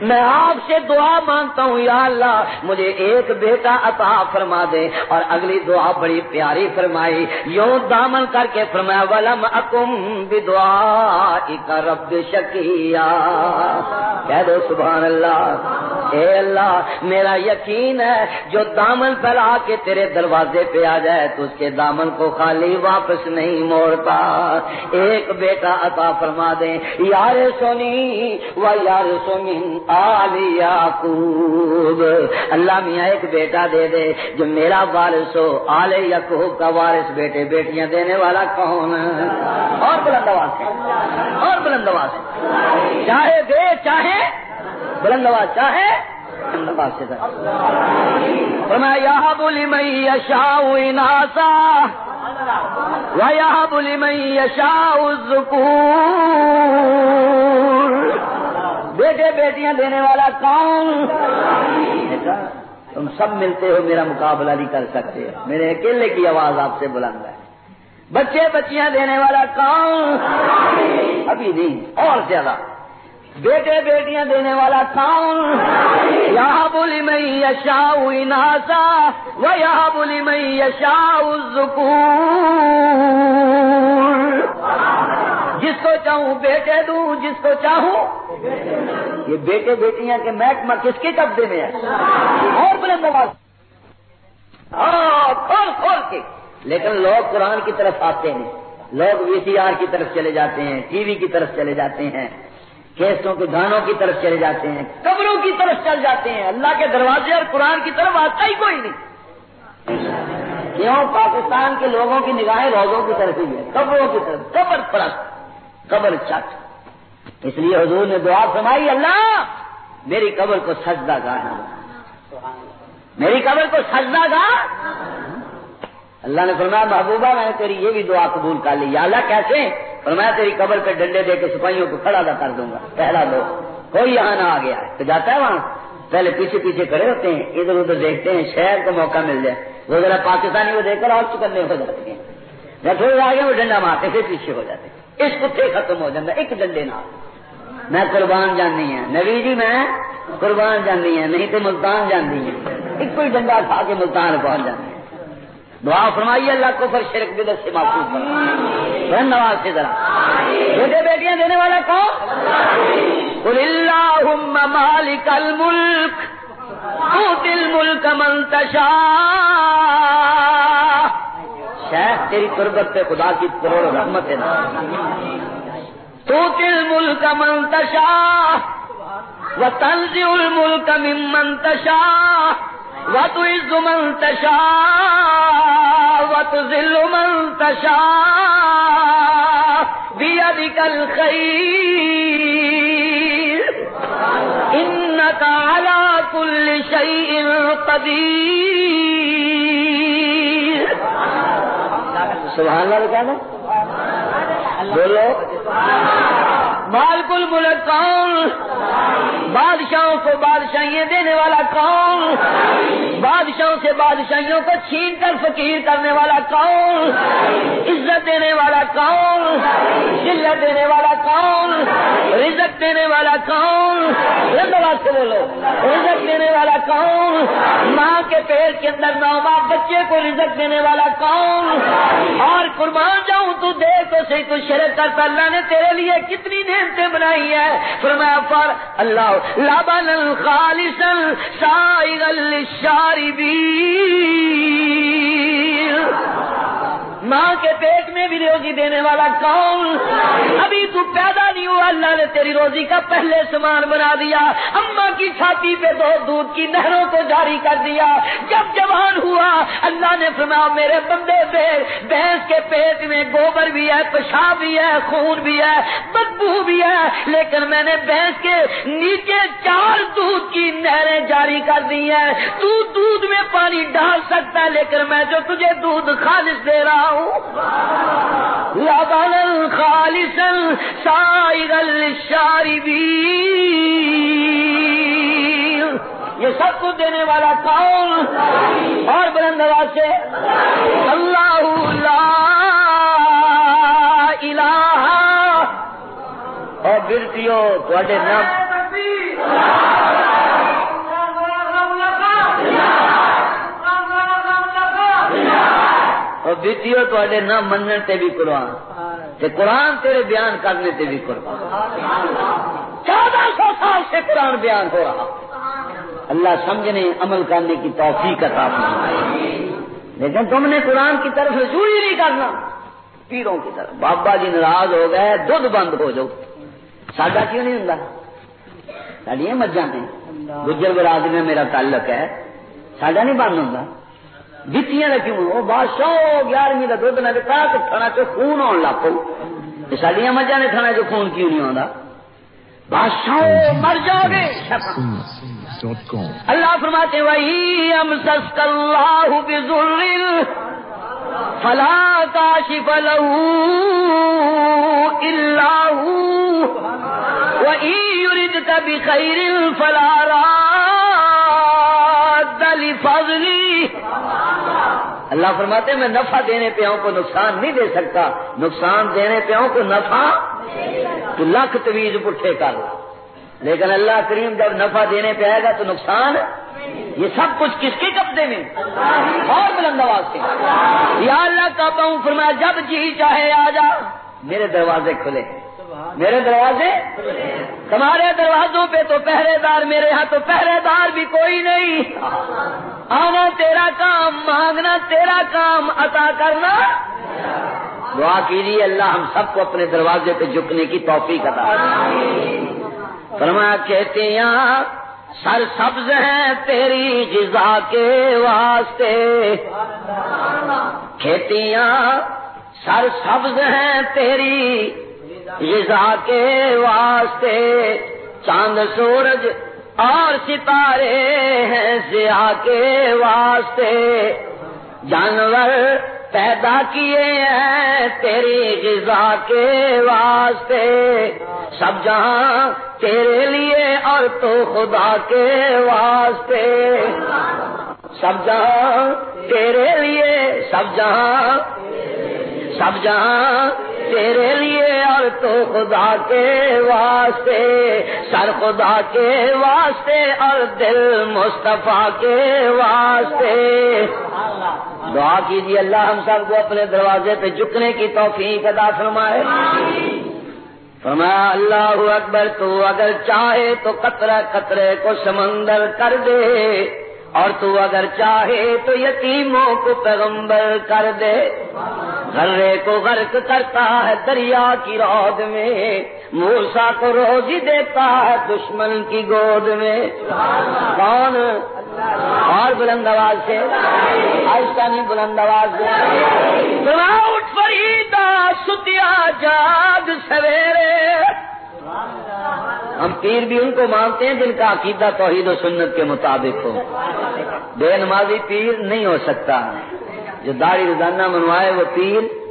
میں آپ سے دعا مانگتا ہوں، یا اللہ، مجھے ایک بیٹا عطا فرما دے اور اگلی دعا بڑی پیاری فرمائی۔ یوں دامن کر کے فرمایا، ولم اکم دعا رب شکیا کہہ دو، سبحان اللہ۔ اے اللہ، میرا یقین ہے، جو دامن پھیلا کے تیرے دروازے پہ آ جائے، تو اس کے دامن کو خالی واپس نہیں موڑتا ایک بیٹا عطا فرما دے۔ یار سونی و یار سونی یعقوب اللہ میاں ایک بیٹا دے دے، جو میرا وارث ہو آل یعقوب کا وارث بیٹے، بیٹیاں دینے والا کون؟ اور بلند آواز اور بلند آواز چاہے دے، چاہے بلند آواز، چاہے بلند آواز سے۔ ذرا فرمایا یہب لمن یشاء اناسا بیٹے بیٹیاں دینے والا کون؟ تم سب ملتے ہو، میرا مقابلہ نہیں کر سکتے۔ میرے اکیلے کی آواز آپ سے بلند ہے۔ بچے بچیاں دینے والا کون؟ ابھی نہیں، اور زیادہ۔ بیٹے بیٹیاں دینے والا کون؟ یہاں بولی میں یشا ناسا وہ یہاں بولی میں یشا جس کو چاہوں بیٹے دوں، جس کو چاہوں۔ یہ بیٹے بیٹیاں کے محکمہ کس کے قبضے میں ہے؟ اور بلند آواز۔ ہاں کھول کھول کے۔ لیکن لوگ قرآن کی طرف آتے ہیں۔ لوگ وی سی آر کی طرف چلے جاتے ہیں، ٹی وی کی طرف چلے جاتے ہیں کیسوں کے گانوں کی طرف چلے جاتے ہیں، قبروں کی طرف چل جاتے ہیں۔ اللہ کے دروازے اور قرآن کی طرف آتا ہی کوئی نہیں۔ کیوں؟ پاکستان کے لوگوں کی نگاہیں روزوں کی طرف ہی ہے قبروں کی طرف، قبر پرست۔ قبر چٹ اس لیے حضور نے دعا فرمائی، اللہ، میری قبر کو سجدہ گاہ میری قبر کو سجدہ گاہ۔ اللہ نے فرمایا، محبوبہ، میں نے تیری یہ بھی دعا قبول کر لی۔ یا اللہ، کیسے؟ فرمایا، تیری قبر پہ ڈنڈے دے کے سپاہیوں کو کھڑا نہ کر دوں گا۔ پہلا دو۔ کوئی یہاں نہ آ گیا تو جاتا ہے وہاں۔ پہلے پیچھے پیچھے کھڑے ہوتے ہیں۔ ادھر ادھر دیکھتے ہیں۔ شہر کو موقع مل جائے۔ وہ ذرا پاکستانی کو دیکھ کر اور چکنے ہو جاتے ہیں۔ جب تھوڑے آگے وہ ڈنڈا مارتے پھر پیچھے ہو جاتے ہیں۔ اس کتے ختم ہو جاتا ایک ڈنڈے نہ میں قربان جانی ہے نبی جی میں قربان جانی ہے نہیں تو ملتان جانی ہے ایک کوئی ڈنڈا کھا کے ملتان پہنچ جاتی ہے دعا فرمائیے اللہ کو پر شرک بدت سے محفوظ کرنا نواز سے ذرا۔ بیٹے بیٹیاں دینے والا کون؟ قل اللہم مالک الملک تؤتی الملک من تشاء۔ شیخ تیری قربت پہ خدا کی کروڑ رحمت ہے نا۔ تؤتی الملک من تشاء وتنزع الملک ممن تشاء وتعز من تشاء وتذل من تشاء بيدك الخير إنك على كل شيء قدير۔ سبحان اللہ کہنا بولو۔ مالک الملک کون؟ بادشاہوں کو بادشاہیاں دینے والا کون؟ بادشاہوں سے بادشاہیوں کو چھین کر فقیر کرنے والا کون؟ عزت دینے والا کون؟ شلت دینے والا کون؟ رزق دینے والا کون؟ رندواز سے بولو۔ رزق دینے والا کون؟ ماں کے پیٹ کے اندر نو ماں بچے کو رزق دینے والا کون؟ اور قربان جاؤں تو دیکھ تو صحیح تو شرک کرتا اللہ نے تیرے لیے کتنی دیر نعمتیں بنائی ہے۔ فرمایا پر اللہ لبن خالصا سائغ للشاربین۔ ماں کے پیٹ میں بھی روزی دینے والا کون؟ ابھی تو پیدا نہیں ہوا، اللہ نے تیری روزی کا پہلے سامان بنا دیا۔ اما کی چھاتی پہ دو دودھ کی نہروں کو جاری کر دیا۔ جب جوان ہوا، اللہ نے فرمایا، میرے بندے پہ بھینس کے پیٹ میں گوبر بھی ہے پیشاب بھی ہے، خون بھی ہے، بدبو بھی ہے۔ لیکن میں نے بھینس کے نیچے چار دودھ کی نہریں جاری کر دی ہیں۔ تو دودھ میں پانی ڈال سکتا ہے، لیکن میں جو تجھے دودھ خالص دے رہا ہوں لبن خالصا سائغا للشاربین یہ سب کچھ دینے والا کون؟ اور بلند آواز سے، اللہ لا الہ۔ اور برتیو تھوڑے نام اور بیتیو تے نہ مننے تے بھی قرآن۔ تے قرآن تیرے بیان کرنے تے بھی قربان۔ چودہ سو سال سے قرآن بیان ہو رہا۔ اللہ سمجھنے عمل کرنے کی توفیق عطا فرمائے۔ لیکن تم نے قرآن کی طرف رجوع ہی نہیں کرنا۔ پیروں کی طرف۔ بابا جی ناراض ہو گئے دودھ بند ہو جاؤ۔ ساڈا کیوں نہیں ہوں سڈیا مجھا نے گجر برادری میں میرا تعلق ہے ساڈا نہیں بند ہوں جتیاں کیوں؟ وہ بادشاہ گیارہویں کا دھد نہ دکھا تو تھنا چ خون آن لگ پو۔ سڈیا مجھا نے تھنا چ خون کیوں نہیں آتا بادشاہ مر جاؤ گے اللہ فرماتے وہی ہم سسک اللہ بزر فلا کاشف له الا هو۔ وإن يردك بخير فلا راد لفضله اللہ فرماتے میں نفع دینے پہ ہوں کو نقصان نہیں دے سکتا۔ نقصان دینے پہ ہوں کو نفع تو لاکھ تویز پٹھے کر۔ لیکن اللہ کریم جب نفع دینے پہ آئے گا تو نقصان یہ سب کچھ کس کے قبضے میں؟ اور بلند آواز سے یا اللہ کا پاؤں فرمایا، جب جی چاہے آ جا، میرے دروازے کھلے۔ میرے دروازے؟ تمہارے دروازوں پہ تو پہرے دار میرے ہاں تو پہرے دار بھی کوئی نہیں۔ آنا تیرا کام، مانگنا تیرا کام، عطا کرنا۔ دعا کیجیے اللہ ہم سب کو اپنے دروازے پہ جھکنے کی توفیق عطا فرمایا کہتے ہیں سر سبز ہیں تیری غذا کے واسطے۔ کھیتیاں سر سبز ہیں تیری غذا کے واسطے چاند سورج اور ستارے ہیں سیاہ کے واسطے۔ جانور پیدا کیے ہیں تیری غذا کے واسطے۔ سب جہاں تیرے لیے اور تو خدا کے واسطے۔ سب جہاں تیرے لیے، سب جہاں سب جہاں تیرے لیے اور تو خدا کے واسطے، سر خدا کے واسطے اور دل مصطفیٰ کے واسطے۔ دعا کیجیے اللہ ہم سب کو اپنے دروازے پہ جھکنے کی توفیق ادا فرمائے۔ فرمایا، اللہ اکبر، تو اگر چاہے تو قطرہ قطرے کو سمندر کر دے۔ اور تو اگر چاہے تو یتیموں کو پیغمبر کر دے۔ غرے کو غرق کرتا ہے دریا کی رود میں موسا کو روزی دیتا ہے دشمن کی گود میں۔ کون؟ اور بلند آواز سے۔ آہستہ نہیں، بلند آواز سے۔ اٹھ فریدا ستیا جاگ سویرے۔ ہم پیر بھی ان کو مانتے ہیں جن کا عقیدہ توحید و سنت کے مطابق ہو۔ بے نمازی پیر نہیں ہو سکتا۔ جو داڑھی روزانہ منوائے وہ پیر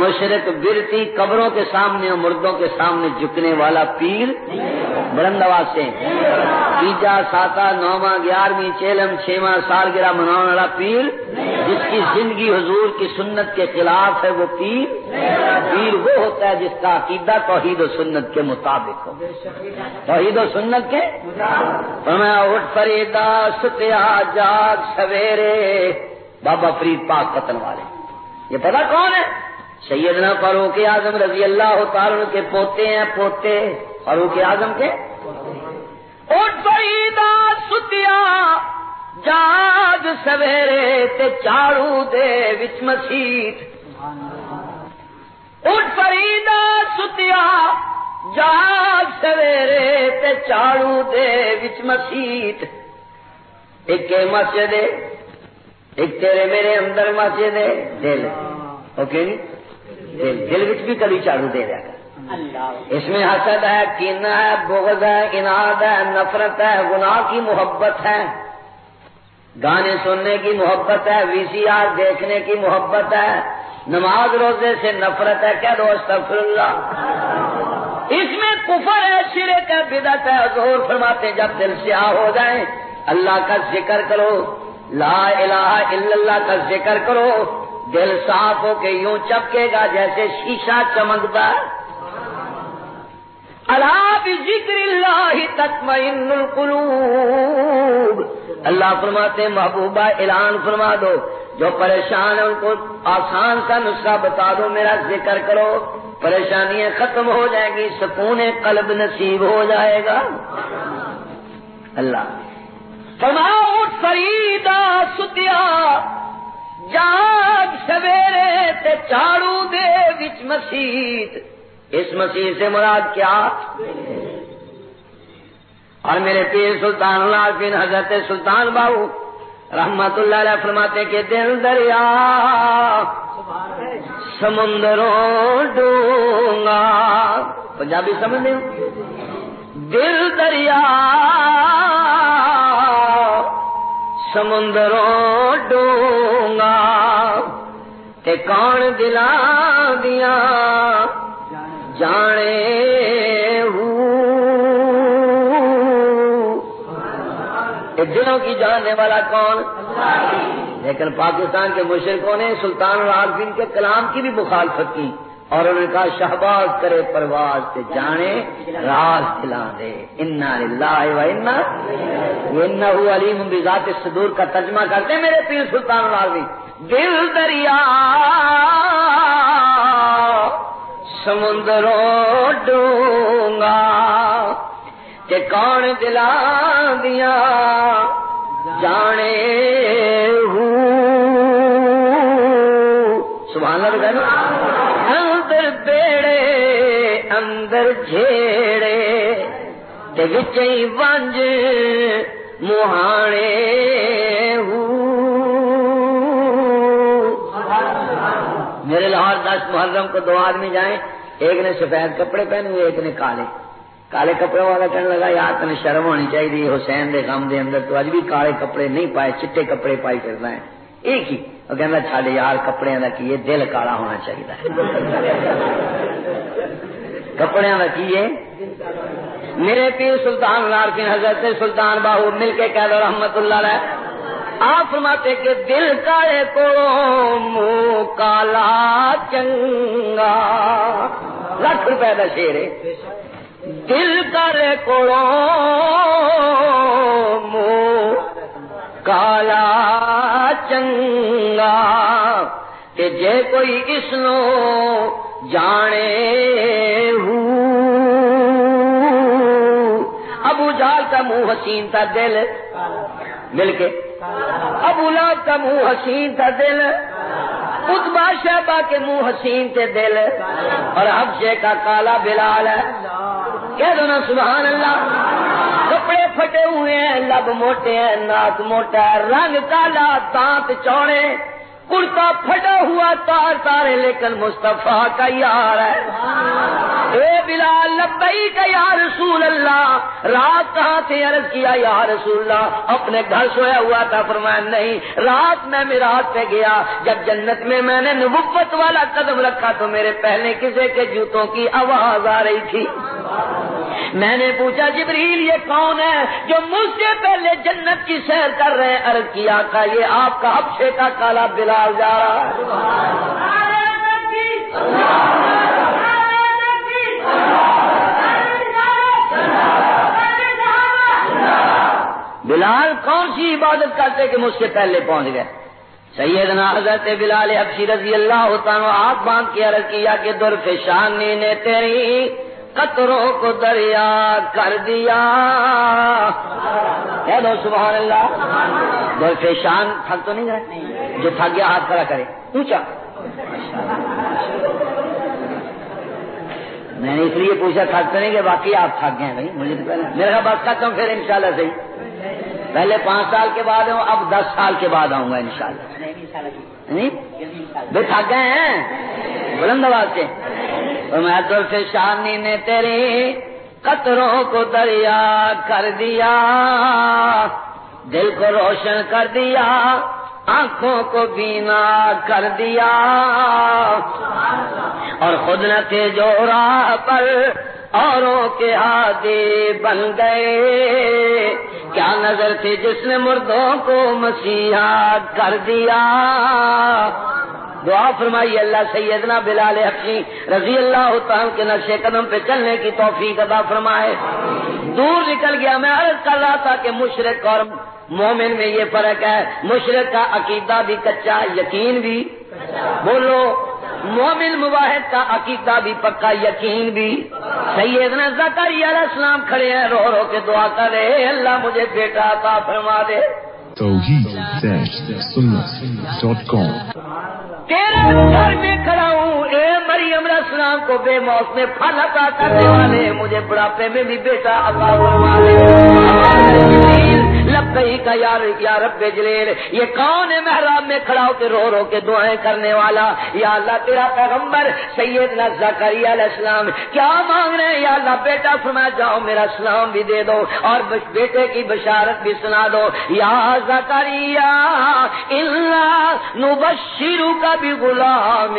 مشرق برتی قبروں کے سامنے اور مردوں کے سامنے جھکنے والا پیر بلند آواز سے تیجا، ساتا، نواں، گیارہویں چیلم چھواں سال گرا منانے والا پیر جس کی زندگی حضور کی سنت کے خلاف ہے، وہ پیر پیر وہ ہوتا ہے جس کا عقیدہ توحید و سنت کے مطابق ہو۔ توحید و سنت کے میں اٹھ فریدا ستیا جاگ، سویرے بابا فرید پاک پتن والے۔ یہ پتا کون ہے؟ سیدنا فاروق اعظم رضی اللہ تعالی کے پوتے ہیں، پوتے۔ فاروق اعظم کے؟ اٹھ فریدا ستیا، جاگ سویرے تے چاڑو دے وچ مسیت۔ اٹھ فریدا ستیا، جاگ سویرے تے چاڑو دے وچ مسیت۔ ایک مسجد ایک تیرے میرے اندر مسجد ہے دل۔ اوکے دل۔ دل وچ بھی کبھی چاڑو دے رہا اس میں حسد ہے کینا ہے بغض ہے اناد ہے نفرت ہے گناہ کی محبت ہے۔ گانے سننے کی محبت ہے وی سی آر دیکھنے کی محبت ہے۔ نماز روزے سے نفرت ہے کیا دو استغفر اللہ۔ اس میں کفر ہے شرک ہے بدت ہے۔ زور فرماتے جب دل سیاہ ہو جائیں اللہ کا ذکر کرو۔ لا الہ الا اللہ کا ذکر کرو، دل صاف ہو کے یوں چپکے گا جیسے شیشہ چمکتا۔ اللہ ذکر اللہ تطمئن القلوب۔ اللہ فرماتے محبوبہ اعلان فرما دو۔ جو پریشان ہے ان کو آسان سا نسخہ بتا دو، میرا ذکر کرو۔ پریشانیاں ختم ہو جائیں گی، سکون قلب نصیب ہو جائے گا۔ اللہ۔ فرما اٹھ فریدا ستیا جاگ سویرے تے چاڑو دے وچ مسیت اس مسیح سے مراد کیا؟ اور میرے پیر سلطان اللہ بن حضرت سلطان باؤ رحمت اللہ علیہ فرماتے کہ دل دریا سمندروں ڈونگا۔ پنجابی سمجھ دل دریا سمندروں ڈونگا تے کون دلا دیا؟ جانے دلوں کی جاننے والا کون؟ لیکن پاکستان کے مشرقوں نے سلطان العالمین کے کلام کی بھی مخالفت کی۔ اور انہوں نے کہا، شہباز کرے پرواز سے جانے، راز کھلا دے۔ انا انا انا علیم بذات صدور کا ترجمہ کرتے میرے پیر سلطان العالمین دل دریا، سمندروں ڈونگا کہ کون دلا دیا؟ جانے سبحان اللہ اندر بیڑے اندر جھیڑے وچ ونج مہانے میرے لاہور دس محرم کو دو آدمی جائیں، ایک نے سفید کپڑے پہنے ہوئے، ایک نے کالے۔ کالے کپڑے والا کہنے لگا، یار تین شرم ہونی چاہیے، حسین دے غم دے اندر تو اج بھی کالے کپڑے نہیں پائے، چٹے کپڑے پائی کرنا ہے۔ ایک ہی۔ وہ کہنا چل یار کپڑے کا کی دل کالا ہونا چاہیے کپڑے کا کی میرے پیر سلطان لار حضرت سلطان باہو مل کے کہہ دو رحمت اللہ رہے آپ فرماتے کہ دل کالے کو منہ کالا چنگا لاکھ روپے کا شیر ہے دل کر کو کالا چنگا کہ جے کوئی اس نو جانے ابو جال کا منہ حسین تھا دل مل کے ابو لاب کا منہ حسین تھا دل اتبا شہبا کے منہ حسین تھے دل اور حبشے کا کالا بلال ہے کہہ دو نا سبحان اللہ کپڑے پھٹے ہوئے ہیں لب موٹے ہیں ناک موٹا ہے رنگ کالا دانت چوڑے کرتا پھٹا ہوا تار تارے لیکن مصطفیٰ کا یار ہے۔ اے بلال لبئی کا یا رسول اللہ۔ رات کہاں سے عرض کیا یا رسول اللہ؟ اپنے گھر سویا ہوا تھا فرمایا نہیں رات میں میرات پہ گیا۔ جب جنت میں میں نے نبوت والا قدم رکھا تو میرے پہلے کسی کے جوتوں کی آواز آ رہی تھی۔ میں نے پوچھا، جبریل، یہ کون ہے جو مجھ سے پہلے جنت کی سیر کر رہے ہیں؟ عرض کیا تھا یہ آپ کا ہفشے کا کالا بلال جا رہا ہے۔ بلال کون سی عبادت کرتے کہ مجھ سے پہلے پہنچ گئے؟ سیدنا حضرت بلال ابشی رضی اللہ ہوتا ہاتھ باندھ کے عرض کیا کہ درفشانی نے تیری قطروں کو دریا کر دیا۔ دو سبحان اللہ درفشان تھک تو نہیں گئے جو تھک گیا ہاتھ کھڑا کرے۔ اونچا میں نے اس لیے پوچھا تھک تو نہیں کہ باقی آپ تھک گئے بھائی مجھے میرا بات کرتا ہوں پھر انشاءاللہ صحیح۔ پہلے پانچ سال کے بعد ہوں اب دس سال کے بعد آؤں گا ان شاء اللہ بے تھک گئے ہیں؟ بلند آواز سے۔ میں سے شانی نے تیری قطروں کو دریا کر دیا، دل کو روشن کر دیا، آنکھوں کو بینا کر دیا۔ اور خود نہ تھے جو راہ پر اوروں کے ہاتھے بن گئے۔ کیا نظر تھی جس نے مردوں کو مسیحا کر دیا؟ دعا فرمائی، اللہ سیدنا بلال حقی رضی اللہ عنہ کے نقشے قدم پہ چلنے کی توفیق ادا فرمائے۔ دور نکل گیا، میں عرض کر رہا تھا کہ مشرق اور مومن میں یہ فرق ہے۔ مشرق کا عقیدہ بھی کچا، یقین بھی۔ بولو، مومن مواحد کا عقیدہ بھی پکا، یقین بھی۔ سیدنا زکری علیہ السلام کھڑے ہیں، رو رو کے دعا کرے اللہ مجھے بیٹا عطا فرما دے۔ ڈاٹ تیرے گھر میں کھڑا ہوں، اے مریم علیہ السلام کو بے موسم پھل عطا کرنے والے، مجھے بڑھاپے میں بھی بیٹا عطا فرما دے۔ لبئی کا یار یا رب جلیل، یہ کون ہے محراب میں کھڑا ہو کے رو رو کے دعائیں کرنے والا؟ یا اللہ، تیرا پیغمبر سید زکریا علیہ السلام، کیا مانگ رہے ہیں؟ یا اللہ، بیٹا فرما جاؤ، میرا سلام بھی دے دو اور بیٹے کی بشارت بھی سنا دو۔ یا زکریا اللہ نبشرو کا بھی غلام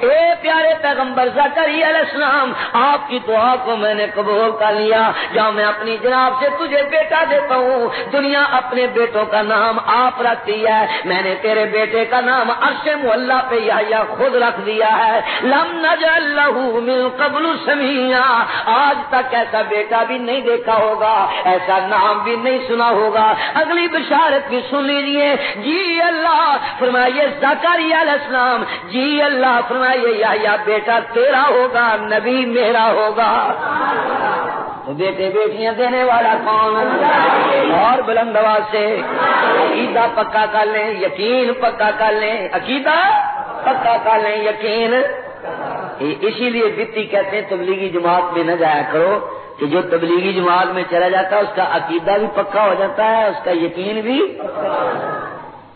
اے پیارے پیغمبر زکری علیہ السلام، آپ کی دعا کو میں نے قبول کر لیا۔ جب میں اپنی جناب سے تجھے بیٹا دیتا ہوں۔ دنیا اپنے بیٹوں کا نام آپ رکھتی ہے۔ میں نے تیرے بیٹے کا نام عرش محلہ پہ یا خود رکھ دیا ہے۔ لم نجعل له من قبل سمیا آج تک ایسا بیٹا بھی نہیں دیکھا ہوگا، ایسا نام بھی نہیں سنا ہوگا۔ اگلی بشارت بھی سن لیجیے جی اللہ، فرمائیے زکری علیہ السلام۔ جی اللہ، فرمائیے یا بیٹا تیرا ہوگا، نبی میرا ہوگا۔ تو بیٹے بیٹیاں دینے والا کون اور بلند آواز سے عقیدہ پکا کر لیں، یقین پکا کر لیں۔ عقیدہ پکا کر لیں، یقین۔ اسی لیے بتی کہتے ہیں، تبلیغی جماعت میں نہ جایا کرو کہ جو تبلیغی جماعت میں چلا جاتا ہے، اس کا عقیدہ بھی پکا ہو جاتا ہے، اس کا یقین بھی۔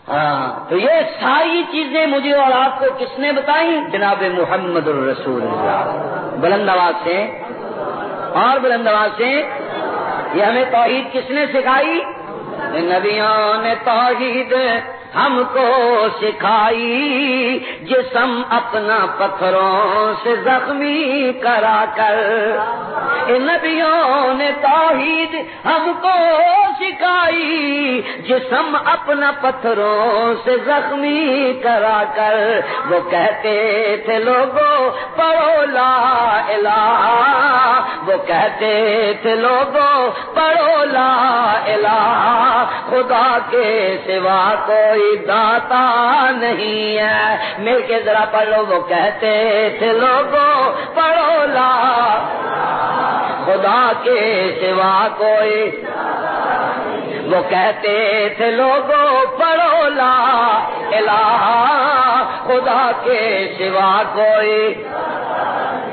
ہاں تو یہ ساری چیزیں مجھے اور آپ کو کس نے بتائی جناب محمد الرسول اللہ۔ بلند آواز سے اور بلند آواز سے یہ ہمیں توحید کس نے سکھائی؟ نبیوں نے توحید ہم کو سکھائی، جسم اپنا پتھروں سے زخمی کرا کر۔ نبیوں نے توحید ہم کو سکھائی، جسم اپنا پتھروں سے زخمی کرا کر۔ وہ کہتے تھے لوگوں، پڑھو لا الہ۔ وہ کہتے تھے لوگوں، پڑھو لا الہ۔ خدا کے سوا کوئی داتا نہیں ہے۔ مل کے ذرا پڑھو، وہ کہتے تھے لوگوں، پڑھو لا۔ خدا کے سوا کوئی۔ وہ کہتے تھے لوگوں، پڑھو لا۔ الہ، خدا کے سوا کوئی۔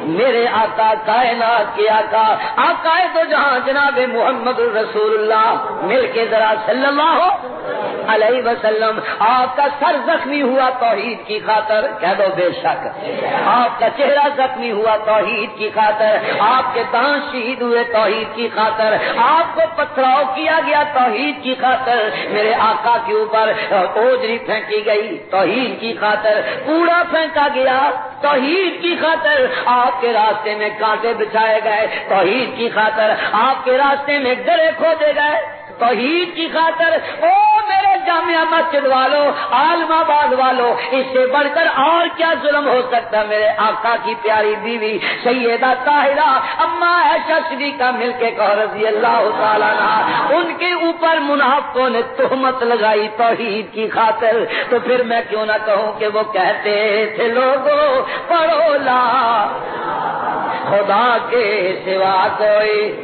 میرے آقا کائنات کے آقا آقا ہے تو جہاں جناب محمد الرسول اللہ، مل کے ذرا صلی اللہ ہو علیہ وسلم، آپ کا سر زخمی ہوا توحید کی خاطر، کہہ دو بے شک، آپ کا چہرہ زخمی ہوا توحید کی خاطر، آپ کے دانت شہید ہوئے توحید کی خاطر، آپ کو پتھراؤ کیا گیا توحید کی خاطر، میرے آقا کے اوپر اوجری پھینکی گئی توحید کی خاطر، کوڑا پھینکا گیا توحید کی خاطر، آپ کے راستے میں کانٹے بچھائے گئے، توحید کی خاطر آپ کے راستے میں گرے کھودے گئے، توحید کی خاطر اور میرے جامعہ مسجد والوں عالم آباد والوں اس سے بڑھ کر اور کیا ظلم ہو سکتا میرے آقا کی پیاری بیوی سیدہ طاہرہ اما ایشا کا مل کے کہ رضی اللہ تعالیٰ ان کے اوپر منافقوں نے تہمت لگائی، توحید کی خاطر۔ تو پھر میں کیوں نہ کہوں کہ وہ کہتے تھے لوگوں پڑھو لا۔ خدا کے سوا کوئی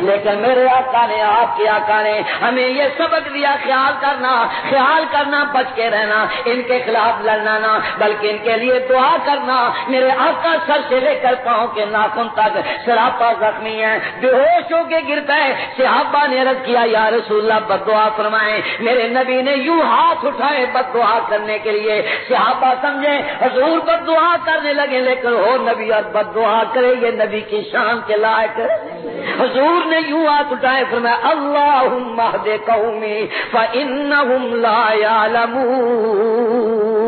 لیکن میرے آقا نے، آپ کے آقا نے ہمیں یہ سبق دیا، خیال کرنا خیال کرنا، بچ کے رہنا، ان کے خلاف لڑنا نہ، بلکہ ان کے لیے دعا کرنا۔ میرے آقا سر سے لے کر پاؤں کے ناخن تک سراپا زخمی ہے بے ہوش ہو کے گر پائے صحابہ نے رد کیا، یا رسول اللہ، بد دعا فرمائے میرے نبی نے یوں ہاتھ اٹھائے بد دعا کرنے کے لیے۔ صحابہ سمجھے، حضور بد دعا کرنے لگے، لیکن ہو نبی اور بد دعا کرے، یہ نبی کی شان کے لائق حضور نے یوں ہاتھ اٹھائے فرمایا اللہ دے قومی فإنہم لا يعلمون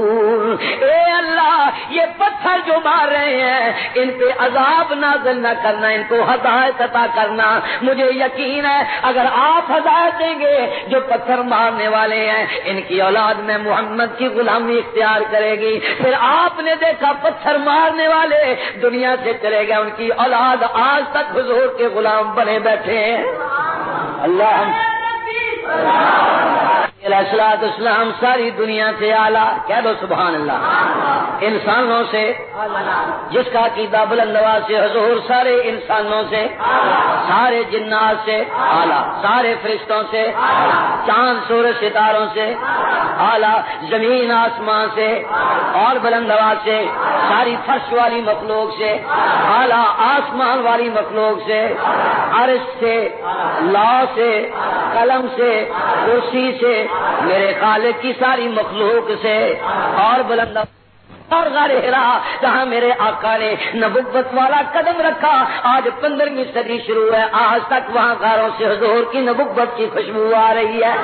اے اللہ، یہ پتھر جو مار رہے ہیں، ان پہ عذاب نازل نہ کرنا، ان کو ہدایت عطا کرنا۔ مجھے یقین ہے، اگر آپ ہدایت دیں گے، جو پتھر مارنے والے ہیں، ان کی اولاد میں محمد کی غلامی اختیار کرے گی۔ پھر آپ نے دیکھا، پتھر مارنے والے دنیا سے چلے گئے، ان کی اولاد آج تک حضور کے غلام بنے بیٹھے ہیں۔ اللہ السلاط اسلام ساری دنیا سے اعلیٰ، کہہ دو سبحان اللہ، انسانوں سے، جس کا عقیدہ بلندوا سے، حضور سارے انسانوں سے، سارے جنات سے، اعلیٰ، سارے فرشتوں سے، چاند سور ستاروں سے، اعلیٰ، زمین، آسمان سے، اور بلندوا سے، ساری فرش والی مخلوق سے، اعلیٰ، آسمان والی مخلوق سے، عرش سے، لا سے، قلم سے کرسی سے، میرے خالق کی ساری مخلوق سے، اور بلند اور غار ہرا، جہاں میرے آقا نے نبوت والا قدم رکھا، آج پندرہویں صدی شروع ہے، آج تک وہاں غاروں سے حضور کی نبوت کی خوشبو آ رہی ہے۔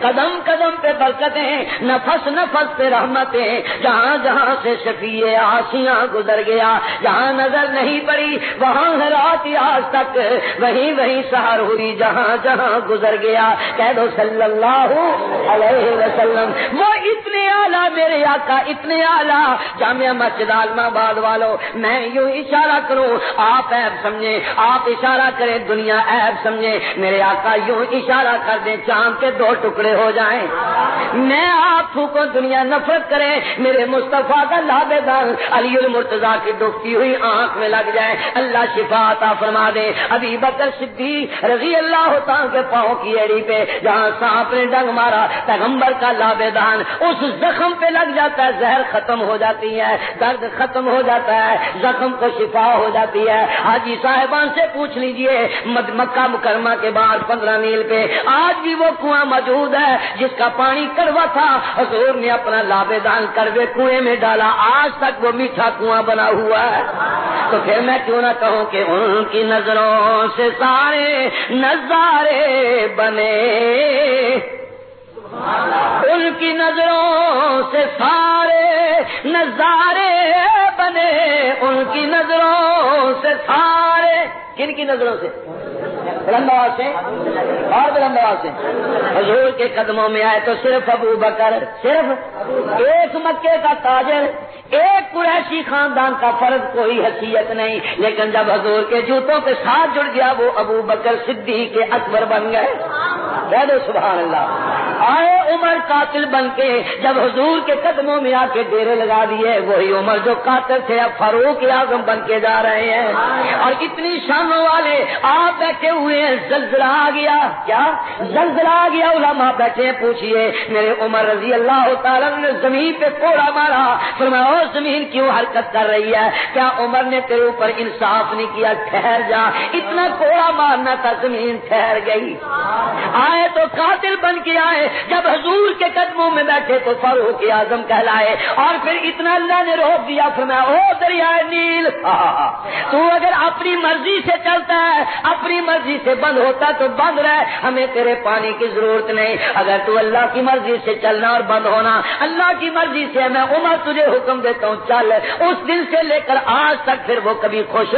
قدم قدم پہ برکتیں، نفس نفس پہ رحمتیں۔ جہاں جہاں سے شفیع آسیاں گزر گیا، جہاں نظر نہیں پڑی، وہاں رات آج تک۔ وہیں وہیں سہار ہوئی، جہاں جہاں گزر گیا۔ کہہ دو صلی اللہ علیہ وسلم، وہ اتنے اعلیٰ میرے آقا، اتنے اعلیٰ۔ جامعہ مسجد عالم آباد والو، میں یوں اشارہ کروں، آپ ایب سمجھے آپ اشارہ کریں، دنیا ایب سمجھے میرے آقا یوں اشارہ کر دیں چاند کے دو ٹکڑے ہو جائیں۔ میں آپ کو دنیا نفرت کرے، میرے مصطفیٰ کا لاب دان علی المرتضا کی ڈبتی ہوئی آنکھ میں لگ جائے۔ اللہ شفا عطا فرما دے۔ ابھی بکر صدی رضی اللہ ہوتا کے پاؤں کی ایڑی پہ جہاں سانپ نے ڈنگ مارا، پیغمبر کا لاب دان اس زخم پہ لگ جاتا ہے، زہر ختم ہو جاتی ہے، درد ختم ہو جاتا ہے، زخم کو شفا ہو جاتی ہے۔ حاجی صاحبان سے پوچھ لیجیے مکہ مکرمہ کے بعد پندرہ میل پہ آج بھی وہ کنواں موجود ہے، جس کا پانی کڑوا تھا، حضور نے اپنا لابے دان کڑوے کنویں میں ڈالا۔ آج تک وہ میٹھا کنواں بنا ہوا ہے۔ تو پھر میں کیوں نہ کہوں کہ ان کی نظروں سے سارے نظارے بنے۔ ان کی نظروں سے سارے نظارے بنے، ان کی نظروں سے سارے، کن کی نظروں سے؟ بلند آواز سے، اور بلند آواز سے۔ حضور کے قدموں میں آئے تو صرف ابو بکر، صرف ایک مکے کا تاجر، ایک قریشی خاندان کا فرض کوئی حیثیت نہیں۔ لیکن جب حضور کے جوتوں کے ساتھ جڑ گیا، وہ ابو بکر صدی کے اکبر بن گئے۔ کہہ دو سبحان اللہ۔ آئے عمر قاتل بن کے جب حضور کے قدموں میں آ کے ڈیرے لگا دیے وہی عمر جو قاتل تھے اب فاروق اعظم بن کے جا رہے ہیں۔ اور اتنی شانوں والے آپ بیٹھے ہوئے ہیں زلزلہ آ گیا۔ کیا؟ زلزلہ آ گیا علماء بیٹھے ہیں پوچھئے میرے عمر رضی اللہ تعالیٰ نے زمین پہ کوڑا مارا۔ پھر میں اور زمین کیوں حرکت کر رہی ہے؟ کیا عمر نے تیرے اوپر انصاف نہیں کیا؟ ٹھہر جا۔ اتنا کوڑا مارنا تھا زمین ٹھہر گئی۔ آئے تو قاتل بن کے آئے۔ جب حضور کے قدموں میں بیٹھے تو فاروق اعظم کہلائے، اور پھر اتنا اللہ نے روک دیا پھر میں او دریائے نیل! تو اگر اپنی مرضی سے چلتا ہے، اپنی مرضی سے بند ہوتا تو بند رہے، ہمیں تیرے پانی کی ضرورت نہیں۔ اگر تو اللہ کی مرضی سے چلنا اور بند ہونا، اللہ کی مرضی سے میں عمر تجھے حکم دیتا ہوں، چل۔ اس دن سے لے کر آج تک پھر وہ کبھی خوش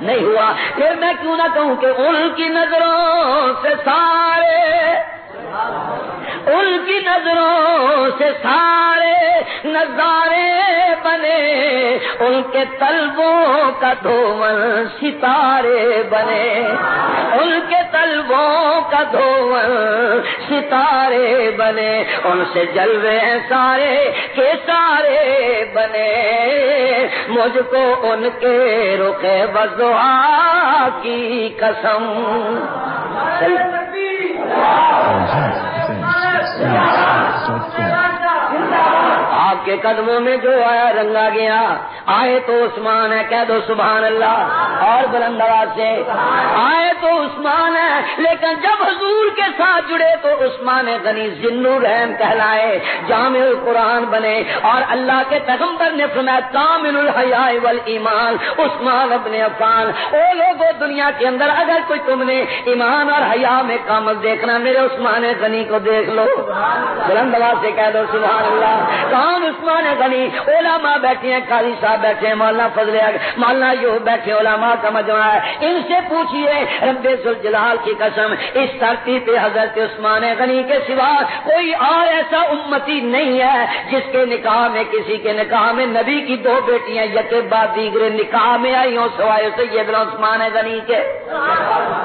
نہیں ہوا۔ پھر میں کیوں نہ کہوں کہ ان کی نظروں سے سارے ان کی نظروں سے سارے نظارے بنے، ان کے طلبوں کا دھومن ستارے بنے۔ ان کے طلبوں کا دھومن ستارے بنے۔ ان سے جلوے سارے کے سارے بنے۔ مجھ کو ان کے رکے بدوا کی قسم۔ all things. آپ کے قدموں میں جو آیا رنگا گیا، آئے تو عثمان ہے، کہہ دو سبحان اللہ، اور بلند آواز سے، آئے تو عثمان ہے، لیکن جب حضور کے ساتھ جڑے تو عثمان غنی ذنو رحم کہلائے، جامع القرآن بنے، اور اللہ کے پیغمبر نے فرمایا، کامل الحیاء والایمان، عثمان ابن عفان، او لوگوں دنیا کے اندر اگر کوئی تم نے ایمان اور حیا میں کامل دیکھنا، میرے عثمان غنی کو دیکھ لو۔ بلند آواز سے کہہ دو، سبحان اللہ کام امام عثمان غنی، علماء بیٹھے ہیں، قاضی صاحب بیٹھے ہیں، مولانا فضل مولانا یو بیٹھے علماء کا مجموعہ ہے۔ ان سے پوچھیے رب جلال کی قسم، اس دھرتی پہ حضرت عثمان غنی کے سوا کوئی اور ایسا امتی نہیں ہے جس کے نکاح میں، کسی کے نکاح میں نبی کی دو بیٹیاں یقین بعد دیگر نکاح میں آئی ہوں، سوائے سید عثمان غنی کے۔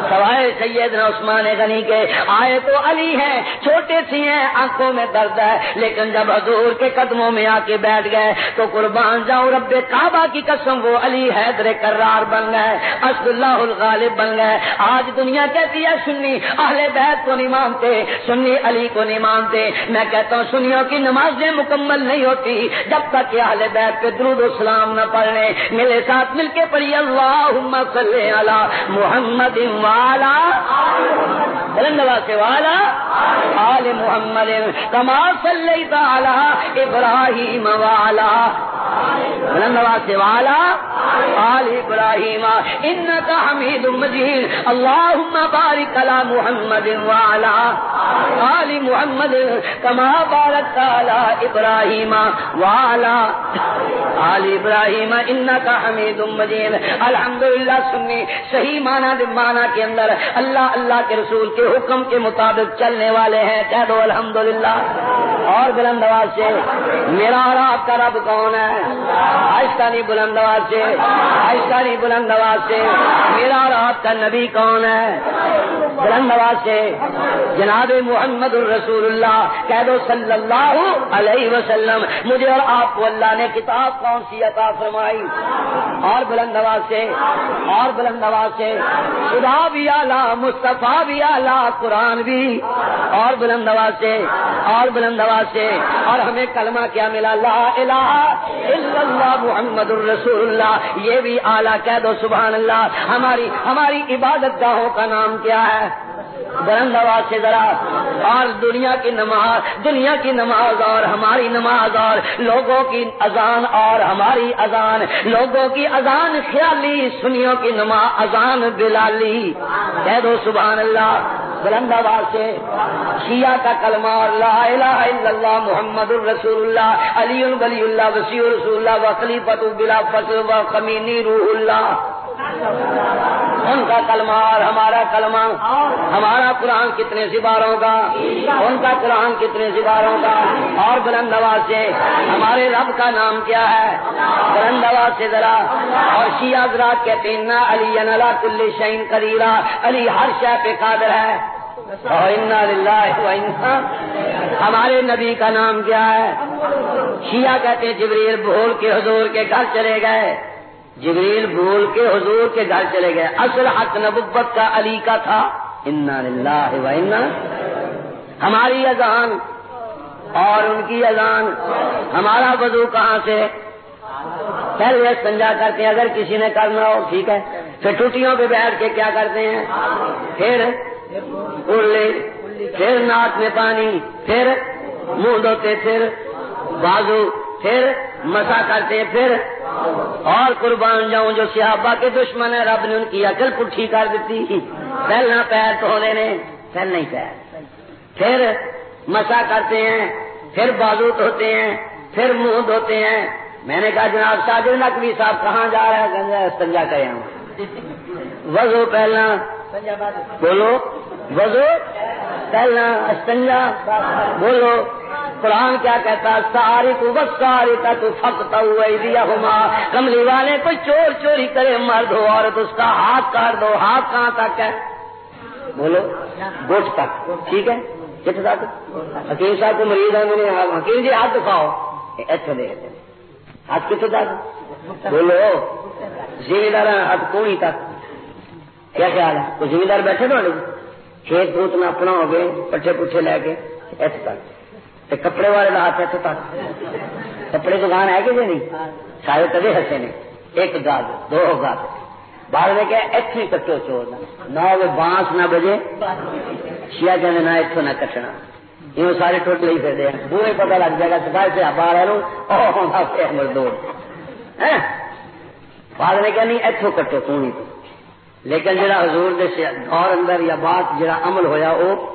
سوائے سید عثمان غنی کے۔ آئے تو علی ہیں، چھوٹے سی ہیں، آنکھوں میں درد ہے، لیکن جب حضور کے قدم قدموں میں آ کے بیٹھ گئے تو قربان جاؤں رب کعبہ کی قسم، وہ علی حیدر کرار بن گئے اسد اللہ الغالب بن گئے۔ آج دنیا کہتی ہے؟ سنی، اہل بیت کو نہیں مانتے، سنی علی کو نہیں مانتے۔ میں کہتا ہوں، سنیوں کی نمازیں مکمل نہیں ہوتی۔ جب تک کہ اہل بیت پہ درود و سلام نہ پڑھنے، میرے ساتھ مل کے پڑھی اللہ صلی اللہ محمد والا سے والا آل محمد کما صلی تعالی ابراہیم والا سے والا آل ابراہیم ان کا حمید مجید اللہ بارک علی محمد والا آل محمد کما بارک تعالی ابراہیم والا آل ابراہیم ان کا حمید مجید الحمد للہ سنی صحیح مانا مانا کے اندر اللہ اللہ کے رسول کے حکم کے مطابق چلنے والے ہیں. کہہ دو الحمد للہ اور بلند آواز سے میرا اور آپ کا رب کون ہے؟ آہستہ نہیں بلند آواز سے، آہستہ نہیں بلند آواز سے، میرا اور آپ کا نبی کون ہے؟ بلند آواز سے، جناب محمد الرسول اللہ، کہہ دو صلی اللہ علیہ وسلم، مجھے اور آپ کو اللہ نے کتاب کون سی عطا فرمائی؟ اور بلند آواز سے، اور بلند آواز سے، خدا بھی آلہ مصطفیٰ بھی آلہ قرآن بھی، اور بلند آواز سے، اور بلند آواز سے، اور ہمیں کلمہ کیا ملا؟ لا الہ الا اللہ محمد الرسول اللہ یہ بھی اعلیٰ کہہ دو، سبحان اللہ، ہماری ہماری عبادت گاہوں کا نام کیا ہے؟ بلند آواز سے ذرا اور دنیا کی نماز، دنیا کی نماز اور ہماری نماز اور لوگوں کی اذان اور ہماری اذان، لوگوں کی اذان خیالی، سنیوں کی نماز اذان بلالی۔ کہہ دو سبحان اللہ، بلند آواز سے شیعہ کا کلمہ اور لا الہ الا اللہ محمد الرسول اللہ علی الولی اللہ، وسیع رسول اللہ و خلیفت بلا فصل و خمینی روح اللہ۔ ان کا کلمہ اور ہمارا کلمہ، ہمارا قرآن کتنے سباروں کا، ان کا قرآن کتنے سباروں کا۔ اور بلند آواز سے، ہمارے رب کا نام کیا ہے؟ بلند آواز سے ذرا۔ اور شیعہ حضرات کہتے ہیں علی اللہ کل شعین کریرا علی ہر شہ پہ قادر ہے۔ اور ہمارے نبی کا نام کیا ہے؟ شیعہ کہتے جبریل بھول کے حضور کے گھر چلے گئے۔ جبریل بھول کے حضور کے گھر چلے گئے۔ اصل حق نبوت کا علی کا تھا۔ ہماری اذان اور ان کی اذان۔ ہمارا وضو کہاں سے؟ پہلے سنجا کرتے ہیں اگر کسی نے کرنا ہو، ٹھیک ہے۔ پھر ٹوٹیوں پہ بیٹھ کے کیا کرتے ہیں؟ پھر اڑے پھر ناک میں پانی، پھر منہ دھوتے، پھر بازو۔ پھر مسا کرتے پھر اور قربان جاؤں جو سیابا کے دشمن ہے رب نے ان کی عقل پٹھی کر دیتی۔ پہلنا پیر تو لینے پھر نہیں پیر۔ پھر مسا کرتے ہیں پھر بازو دھوتے ہیں پھر منہ دھوتے ہیں۔ میں نے کہا جناب ساجر نقوی صاحب کہاں جا رہا ہے سنجا کرے ہوں۔ وضو پہلنا بولو۔ وضو پہلنا استنجا بولو۔ قرآن کیا کہتا ساری کو بس ساری کا تو فکتا ہوا دیا ہما کملی والے کوئی چور چوری کرے مرد ہو، عورت اس کا ہاتھ کاٹ دو۔ ہاتھ کہاں تک ہے؟ بولو گوٹ تک۔ ٹھیک ہے؟ کتنے تک حکیم صاحب کو مریض ہے میرے حکیم جی ہاتھ دکھاؤ۔ اچھا دیکھتے ہاتھ کتنے تک بولو، زمیندار ہاتھ کوئی تک۔ کیا خیال ہے؟ تو زمیندار بیٹھے تو کھیت پوتنا اپنا ہو گئے پٹھے پٹھے لے کے۔ ایسے تک کپڑے والے کا ہاتھ اتنے تک۔ کپڑے دکان ہے کہ نہیں؟ سارے کدے ہسے نے ایک گاد دو گاد بعد میں کیا اتنے کٹو چور نہ۔ وہ بانس نہ بجے۔ شیا کہنے نہ اتو نہ کٹنا۔ یہ سارے ٹوٹ لے پھر دے۔ پورے پتا لگ جائے گا سپاہی سے باہر لو مزدور ہاں؟ بعد میں کیا نہیں اتو کٹو سونی تو لیکن جڑا حضور دے دور اندر یا بات، جڑا عمل ہویا، وہ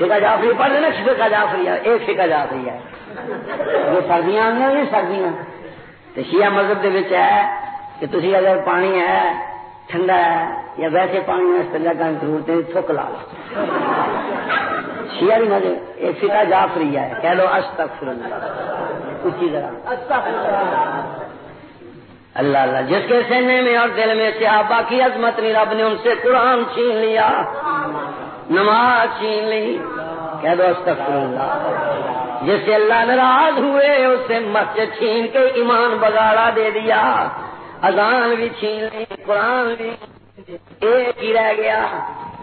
فکا جعفری پڑھ لینا فکا جعفری یہ فکا جعفری ہے جو سردیاں آئی ہیں سردیاں۔ تو شیعہ مذہب کے ہے کہ تھی اگر پانی ہے، ٹھنڈا ہے، یا ویسے پانی میں استعمال کرنے کی ضرورت ہے تھوک لا لو۔ شیعہ بھی مزے ایک فکا جعفری ہے۔ کہہ لو استغفر اللہ اسی طرح اللہ اللہ، جس کے سینے میں اور دل میں صحابہ کی عظمت نہیں، رب نے ان سے قرآن چھین لیا۔ نماز چھین لی۔ کہہ دو استغفر اللہ جس سے اللہ ناراض ہوئے، اس سے مسجد چھین کے ایمان بگاڑا دے دیا۔ اذان بھی چھین لی، قرآن بھی ایک ہی رہ گیا۔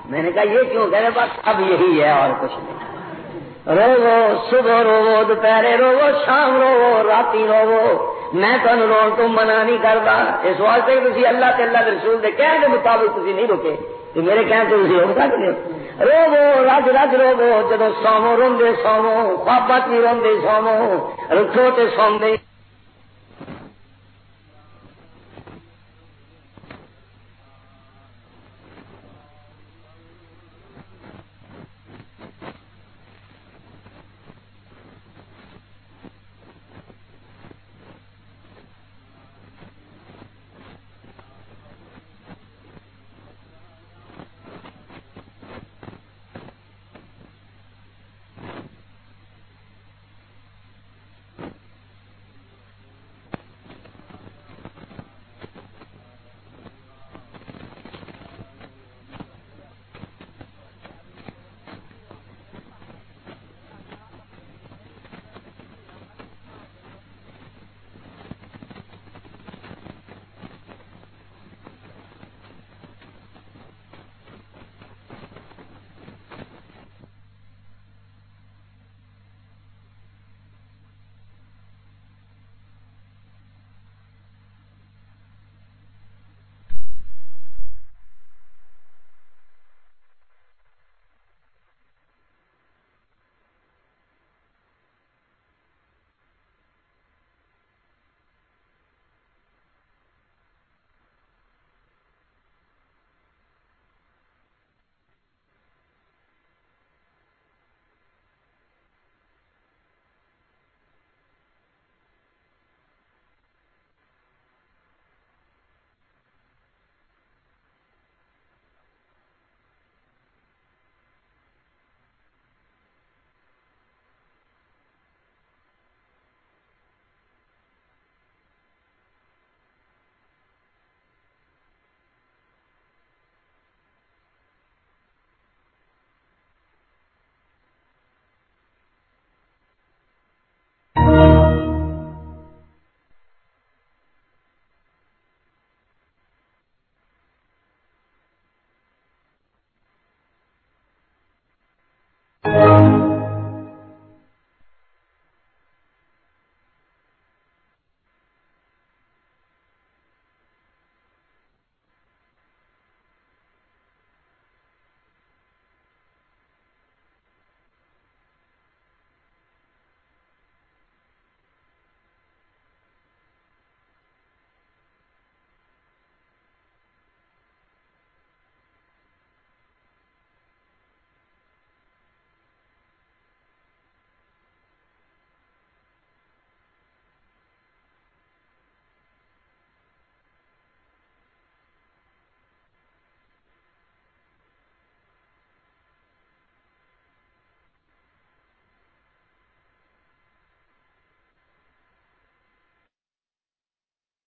میں نے کہا، یہ کیوں کہ بس اب یہی ہے اور کچھ نہیں۔ روو، صبح روو، دوپہرے روو، شام روو، راتی روو۔ میں تمہیں رو تو منع نہیں کرتا۔ اس واسطے تھی اللہ تے اللہ کے رسول دے کہنے کے مطابق تھی نہیں روکے تو میرے کہنے تو تھی روک سکتے روو رج رج روو جدو سوو روندے سوو خوابت بھی روندے سوو رکھو تے سوندے